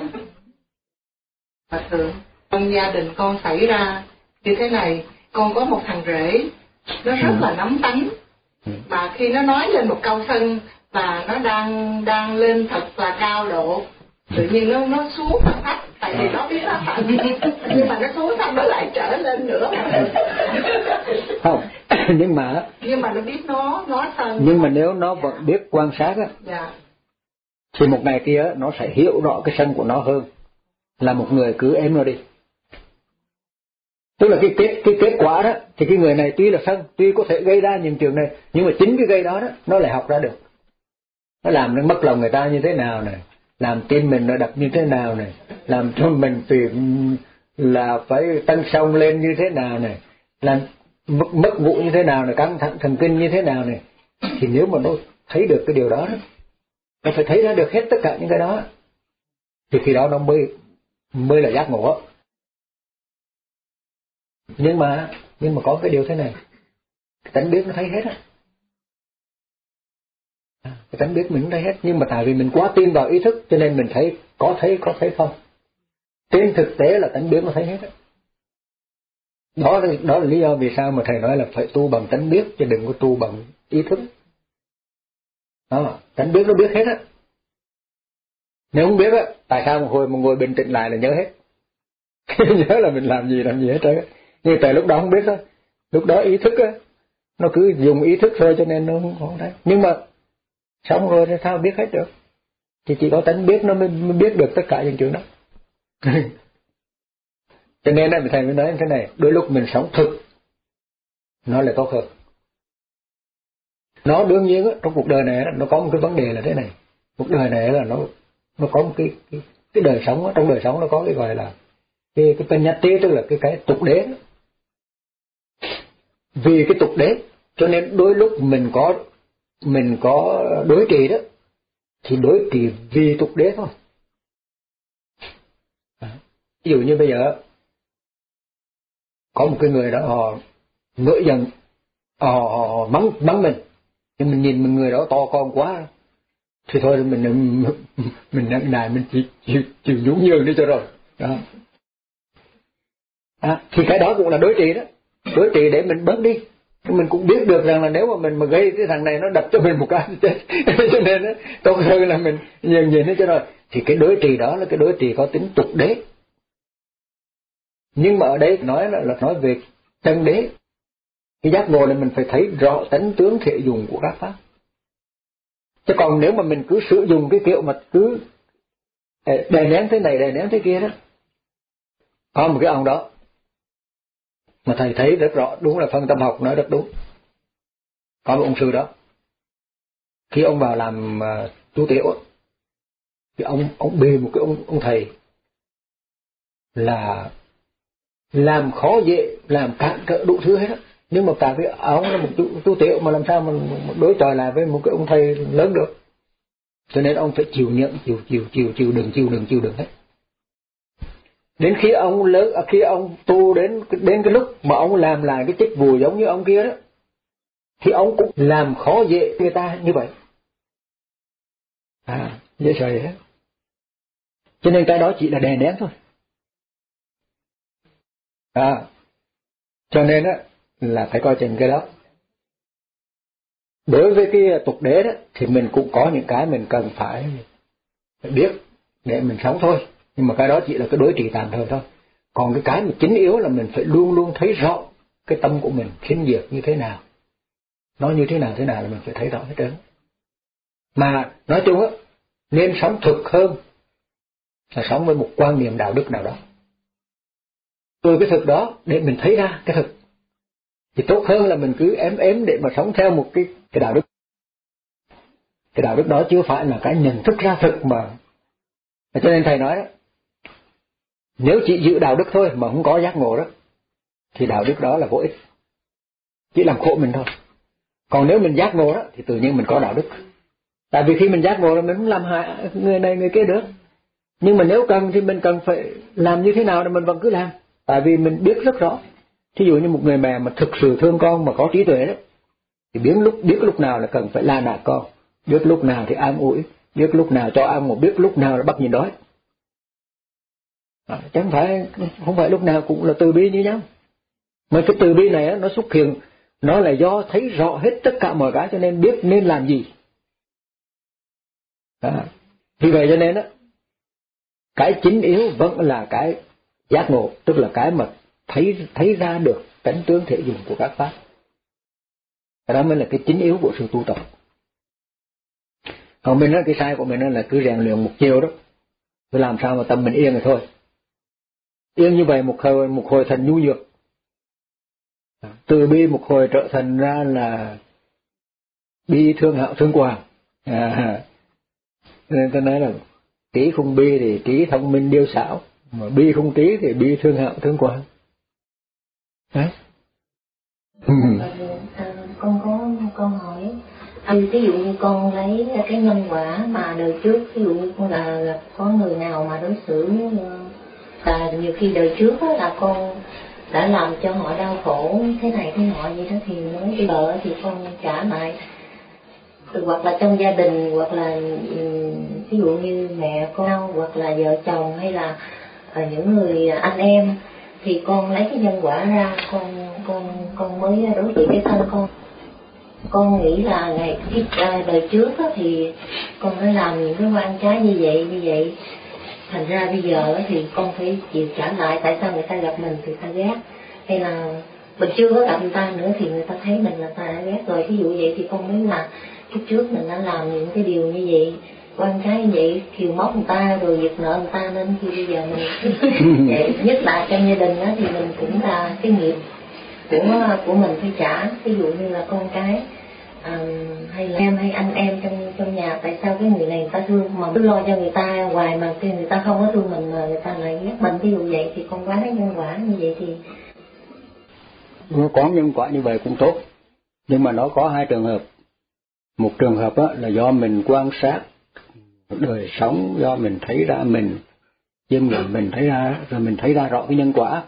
Speaker 5: Dạ. thường trong gia đình con xảy ra như thế này con có một thằng rể nó rất ừ. là nóng tánh ừ. mà khi nó nói lên một câu sân và nó đang đang lên thật là cao độ tự nhiên nó nó xuống mà thấp tại vì nó biết nó thật nhưng mà nó xuống xong nó lại trở lên nữa.
Speaker 1: Không nhưng mà
Speaker 5: nhưng mà nó biết nó nó sân
Speaker 1: nhưng mà nếu nó vẫn biết quan sát á
Speaker 5: dạ.
Speaker 1: thì một ngày kia nó sẽ hiểu rõ cái sân của nó hơn là một người cứ ém nó đi. Tức là cái kết cái kết quả đó thì cái người này tuy là sân tuy có thể gây ra những trường này nhưng mà chính cái gây đó đó nó lại học ra được. Nó làm nó mất lòng người ta như thế nào này làm tim mình nó đập như thế nào này? Làm cho mình phải là phải tăng sông lên như thế nào này? Làm mất, mất ngủ như thế nào này? Căng thẳng thần kinh như thế nào này? Thì nếu mà nó thấy được cái điều đó, đó nó phải thấy ra được hết tất cả những cái đó thì khi đó nó mới mới là giác ngộ. Nhưng mà nhưng mà có cái điều thế này cái tánh biết nó thấy hết á người ta biết mình đây hết. Nhưng mà tại vì mình quá tin vào ý thức cho nên mình thấy có thấy có thấy không. Trên thực tế là tánh biết nó thấy hết đó là, đó là lý do vì sao mà thầy nói là phải tu bằng tánh biết chứ đừng có tu bằng ý thức. Đó tánh biết nó biết hết á. Nếu không biết á tại sao một hồi mà ngồi bình tĩnh lại là nhớ hết? Nhớ là mình làm gì làm gì hết trơn nhưng tại lúc đó không biết thôi lúc đó ý thức á nó cứ dùng ý thức thôi cho nên nó không có đấy. Nhưng mà sống rồi thì sao biết hết được? Thì chỉ có tánh biết nó mới, mới biết được tất cả những chuyện đó. Cho nên là thầy mới nói như thế này đôi lúc mình sống thực nó là tốt hơn nó đương nhiên á trong cuộc đời này nó có một cái vấn đề là thế này. Cuộc đời này là nó nó có một cái cái, cái đời sống á trong đời sống nó có cái gọi là cái cái bên nhát tức là cái cái tục đế vì cái tục đế cho nên đôi lúc mình có mình có đối trị đó thì đối trị vì tục đế thôi. Ví dụ như bây giờ có một cái người đó họ ngỡ giận họ, mắng mắng mình. Nhưng mình nhìn một người đó to con quá thì thôi mình mình mình nặng nài mình chịu chịu, chịu nhún nhường đi cho rồi. Đó. À, thì cái đó cũng là đối trị đó. Đối trị để mình bớt đi mình cũng biết được rằng là nếu mà mình mà gây cái thằng này nó đập cho mình một cái chết cho nên đó, tốt hơn là mình nhìn nhìn nó cho rồi. Thì cái đối trì đó là cái đối trì có tính tục đế. Nhưng mà ở đây nói là, là nói về chân đế. Cái giác ngộ là mình phải thấy rõ tánh tướng thể dùng của các pháp. Chứ còn nếu mà mình cứ sử dụng cái kiểu mà cứ ờ, đè nén thế này đè nén thế kia đó có một cái ông đó mà thầy thấy rất rõ đúng là phân tâm học nói rất đúng. Có một ông sư đó. Khi ông vào làm à, uh, tu tiểu thì ông ông bê một cái ông ông thầy là làm khó dễ làm cản trở đủ thứ hết đó. nhưng mà cả vì ông là một tu, tu tiểu mà làm sao mà đối chọi lại với một cái ông thầy lớn được. Cho nên ông phải chịu nhận chịu chịu chịu chịu đừng chịu đừng chịu đừng hết đến khi ông lớn à, khi ông tu đến đến cái lúc mà ông làm lại cái chức vụ giống như ông kia đó, thì ông cũng làm khó dễ người ta như vậy. À dễ sợ vậy. Cho nên cái đó chỉ là đè nén thôi. À cho nên á, là phải coi chừng cái đó. Đối với cái tục đế đó, thì mình cũng có những cái mình cần phải biết để mình sống thôi nhưng mà cái đó chỉ là cái đối trị tạm thời thôi. Còn cái cái mà chính yếu là mình phải luôn luôn thấy rõ cái tâm của mình khiến diệt như thế nào. Nó như thế nào thế nào là mình phải thấy rõ hết trơn. Mà nói chung á, nên sống thực hơn là sống với một quan niệm đạo đức nào đó. Từ cái thực đó để mình thấy ra cái thực. Thì tốt hơn là mình cứ ém ém để mà sống theo một cái cái đạo đức. Cái đạo đức đó chưa phải là cái nhận thức ra thực mà. Cho nên thầy nói đó nếu chỉ giữ đạo đức thôi mà không có giác ngộ đó, thì đạo đức đó là vô ích. Chỉ làm khổ mình thôi. Còn nếu mình giác ngộ đó, thì tự nhiên mình có đạo đức. Tại vì khi mình giác ngộ là mình không làm hại người này, người kia được. Nhưng mà nếu cần thì mình cần phải làm như thế nào thì mình vẫn cứ làm. Tại vì mình biết rất rõ. Thí dụ như một người mẹ mà thực sự thương con mà có trí tuệ đó, thì biết lúc biết lúc nào là cần phải la nạt con. Biết lúc nào thì an ủi. Biết lúc nào cho ăn một. Biết lúc nào là bắt nhìn đói à, chẳng phải không phải lúc nào cũng là từ bi như nhau. Mà cái từ bi này nó xuất hiện nó là do thấy rõ hết tất cả mọi cái cho nên biết nên làm gì. À, vì vậy cho nên đó cái chính yếu vẫn là cái giác ngộ tức là cái mà thấy thấy ra được tánh tướng thể dùng của các pháp. Đó mới là cái chính yếu của sự tu tập. Còn mình nói cái sai của mình là cứ rèn luyện một chiều đó. Cứ làm sao mà tâm mình yên rồi thôi yên như vậy một hồi một hồi thành nhu nhược. Từ bi một hồi trở thành ra là bi thương hạo thương quàng. À, nên tôi nói là trí không bi thì trí thông minh điêu xảo mà bi không trí thì bi thương hạo thương quàng. Đấy.
Speaker 6: Con có câu hỏi. Anh ví dụ như con lấy cái nhân quả mà đời trước ví dụ như là gặp có người nào mà đối xử và nhiều khi đời trước đó là con đã làm cho họ đau khổ, thế này thế nọ gì đó, thì mới vợ thì con trả lại. Hoặc là trong gia đình, hoặc là ví dụ như mẹ con, hoặc là vợ chồng, hay là ờ, những người anh em, thì con lấy cái nhân quả ra, con con con mới đối diện cái thân con. Con nghĩ là ngày, cái à, đời trước đó thì con đã làm những cái quan trái như vậy như vậy thành ra bây giờ thì con phải chịu trả lại. Tại sao người ta gặp mình thì ta ghét? Hay là mình chưa có gặp người ta nữa thì người ta thấy mình là ta đã ghét rồi. Ví dụ vậy thì con biết là lúc trước mình đã làm những cái điều như vậy. Quan trái như vậy kiều móc người ta rồi giật nợ người ta nên khi bây giờ mình vậy, nhất là trong gia đình đó thì mình cũng là cái nghiệp của của mình phải trả. Ví dụ như là con cái à, hay là em hay anh em trong trong nhà tại sao cái người này người ta thương mà cứ lo cho người ta hoài mà khi người ta không có thương mình mà người ta lại ghét mình? Ví dụ vậy thì con quá nhân quả như vậy thì
Speaker 1: có nhân quả như vậy cũng tốt. Nhưng mà nó có hai trường hợp. Một trường hợp là do mình quan sát đời sống do mình thấy ra mình chiêm nghiệm mình thấy ra rồi mình thấy ra rõ cái nhân quả.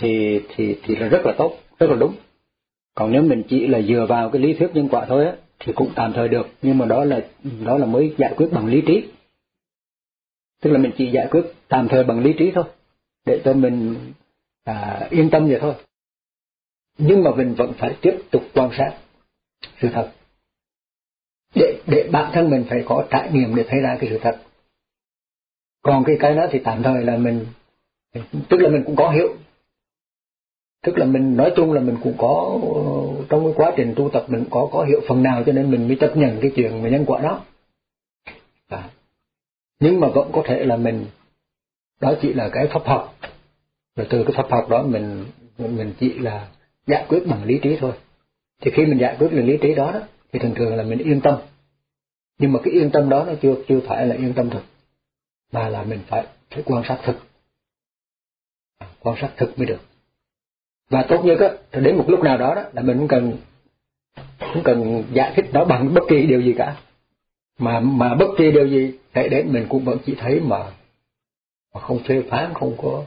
Speaker 1: Thì thì thì là rất là tốt rất là đúng còn nếu mình chỉ là dựa vào cái lý thuyết nhân quả thôi á thì cũng tạm thời được. Nhưng mà đó là đó là mới giải quyết bằng lý trí. Tức là mình chỉ giải quyết tạm thời bằng lý trí thôi để cho mình à, yên tâm vậy thôi. Nhưng mà mình vẫn phải tiếp tục quan sát sự thật. Để để bản thân mình phải có trải nghiệm để thấy ra cái sự thật. Còn cái cái đó thì tạm thời là mình tức là mình cũng có hiểu tức là mình nói chung là mình cũng có ờ, trong cái quá trình tu tập mình có có hiệu phần nào cho nên mình mới chấp nhận cái chuyện về nhân quả đó. À. nhưng mà vẫn có thể là mình đó chỉ là cái pháp học. Rồi từ cái pháp học đó mình mình chỉ là giải quyết bằng lý trí thôi. Thì khi mình giải quyết bằng lý trí đó, đó thì thường thường là mình yên tâm. Nhưng mà cái yên tâm đó nó chưa chưa phải là yên tâm thực mà là mình phải phải quan sát thực. Quan sát thực mới được và tốt nhất á đến một lúc nào đó đó là mình không cần không cần giải thích nó bằng bất kỳ điều gì cả. Mà mà bất kỳ điều gì để đến mình cũng vẫn chỉ thấy mà mà không phê phán không có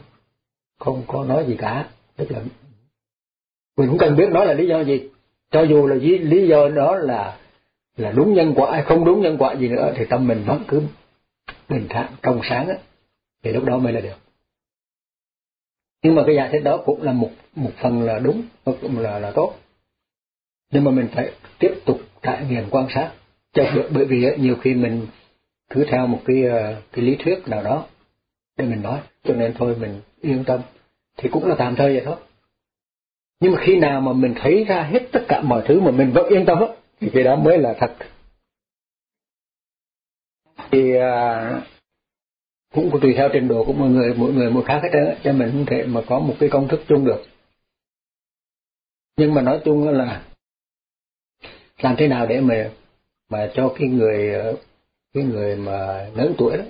Speaker 1: không có nói gì cả. Tức là mình cũng cần biết nó là lý do gì. Cho dù là lý, lý do đó là là đúng nhân quả hay không đúng nhân quả gì nữa thì tâm mình vẫn cứ bình thản trong sáng á. Thì lúc đó mới là được nhưng mà cái giải thích đó cũng là một một phần là đúng cũng là là tốt. Nhưng mà mình phải tiếp tục trải nghiệm quan sát. Cho bởi vì nhiều khi mình cứ theo một cái ờ, cái lý thuyết nào đó để mình nói, cho nên thôi mình yên tâm. Thì cũng là tạm thời vậy thôi. Nhưng mà khi nào mà mình thấy ra hết tất cả mọi thứ mà mình vẫn yên tâm á, thì cái đó mới là thật. Thì ờ, cũng tùy theo trình độ của mọi người, mỗi người một khác hết trơn cho mình không thể mà có một cái công thức chung được. Nhưng mà nói chung là làm thế nào để mà mà cho cái người cái người mà lớn tuổi đó,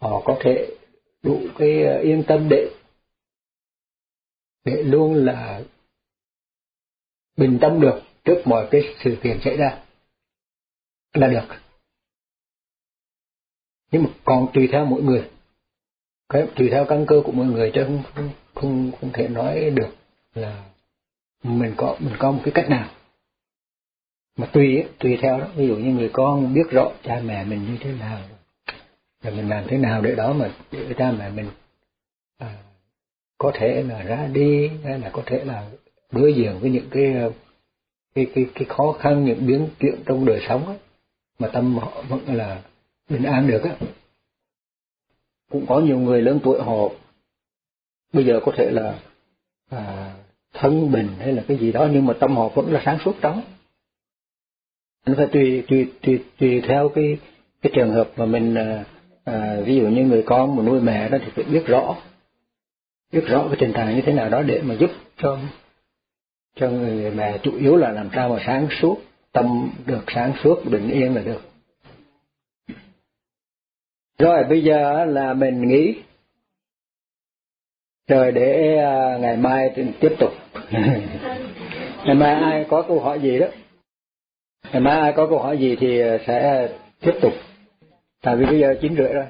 Speaker 1: họ có thể đủ cái ờ, yên tâm để để luôn là bình tâm được trước mọi cái sự kiện xảy ra là được nhưng mà còn tùy theo mỗi người. Cái tùy theo căn cơ của mỗi người chứ không không không, không thể nói được là mình có mình có một cái cách nào. Mà tùy tùy theo đó. Ví dụ như người con biết rõ cha mẹ mình như thế nào rồi mình làm thế nào để đó mà để cha mẹ mình à, có thể là ra đi hay là có thể là đối diện với những cái cái cái cái khó khăn những biến chuyện trong đời sống ấy, mà tâm họ vẫn là bình an được á. Cũng có nhiều người lớn tuổi họ bây giờ có thể là à, thân bình hay là cái gì đó nhưng mà tâm họ vẫn là sáng suốt đó. Anh phải tùy tùy tùy tùy theo cái cái trường hợp mà mình à, à, ví dụ như người con mà nuôi mẹ đó thì phải biết rõ biết rõ cái trình trạng như thế nào đó để mà giúp cho cho người mẹ chủ yếu là làm sao mà sáng suốt tâm được sáng suốt bình yên là được rồi, bây giờ là mình nghĩ rồi để à, ngày mai tiếp tục. Ngày mai ai có câu hỏi gì đó? Ngày mai ai có câu hỏi gì thì sẽ tiếp tục. Tại vì bây giờ chín rưỡi rồi.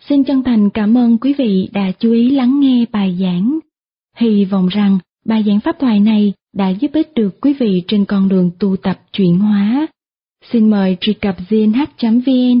Speaker 2: Xin chân thành cảm ơn quý vị đã chú ý lắng nghe bài giảng. Hy vọng rằng bài giảng pháp thoại này đã giúp ích được quý vị trên con đường tu tập chuyển hóa. Xin mời truy cập gnh.vn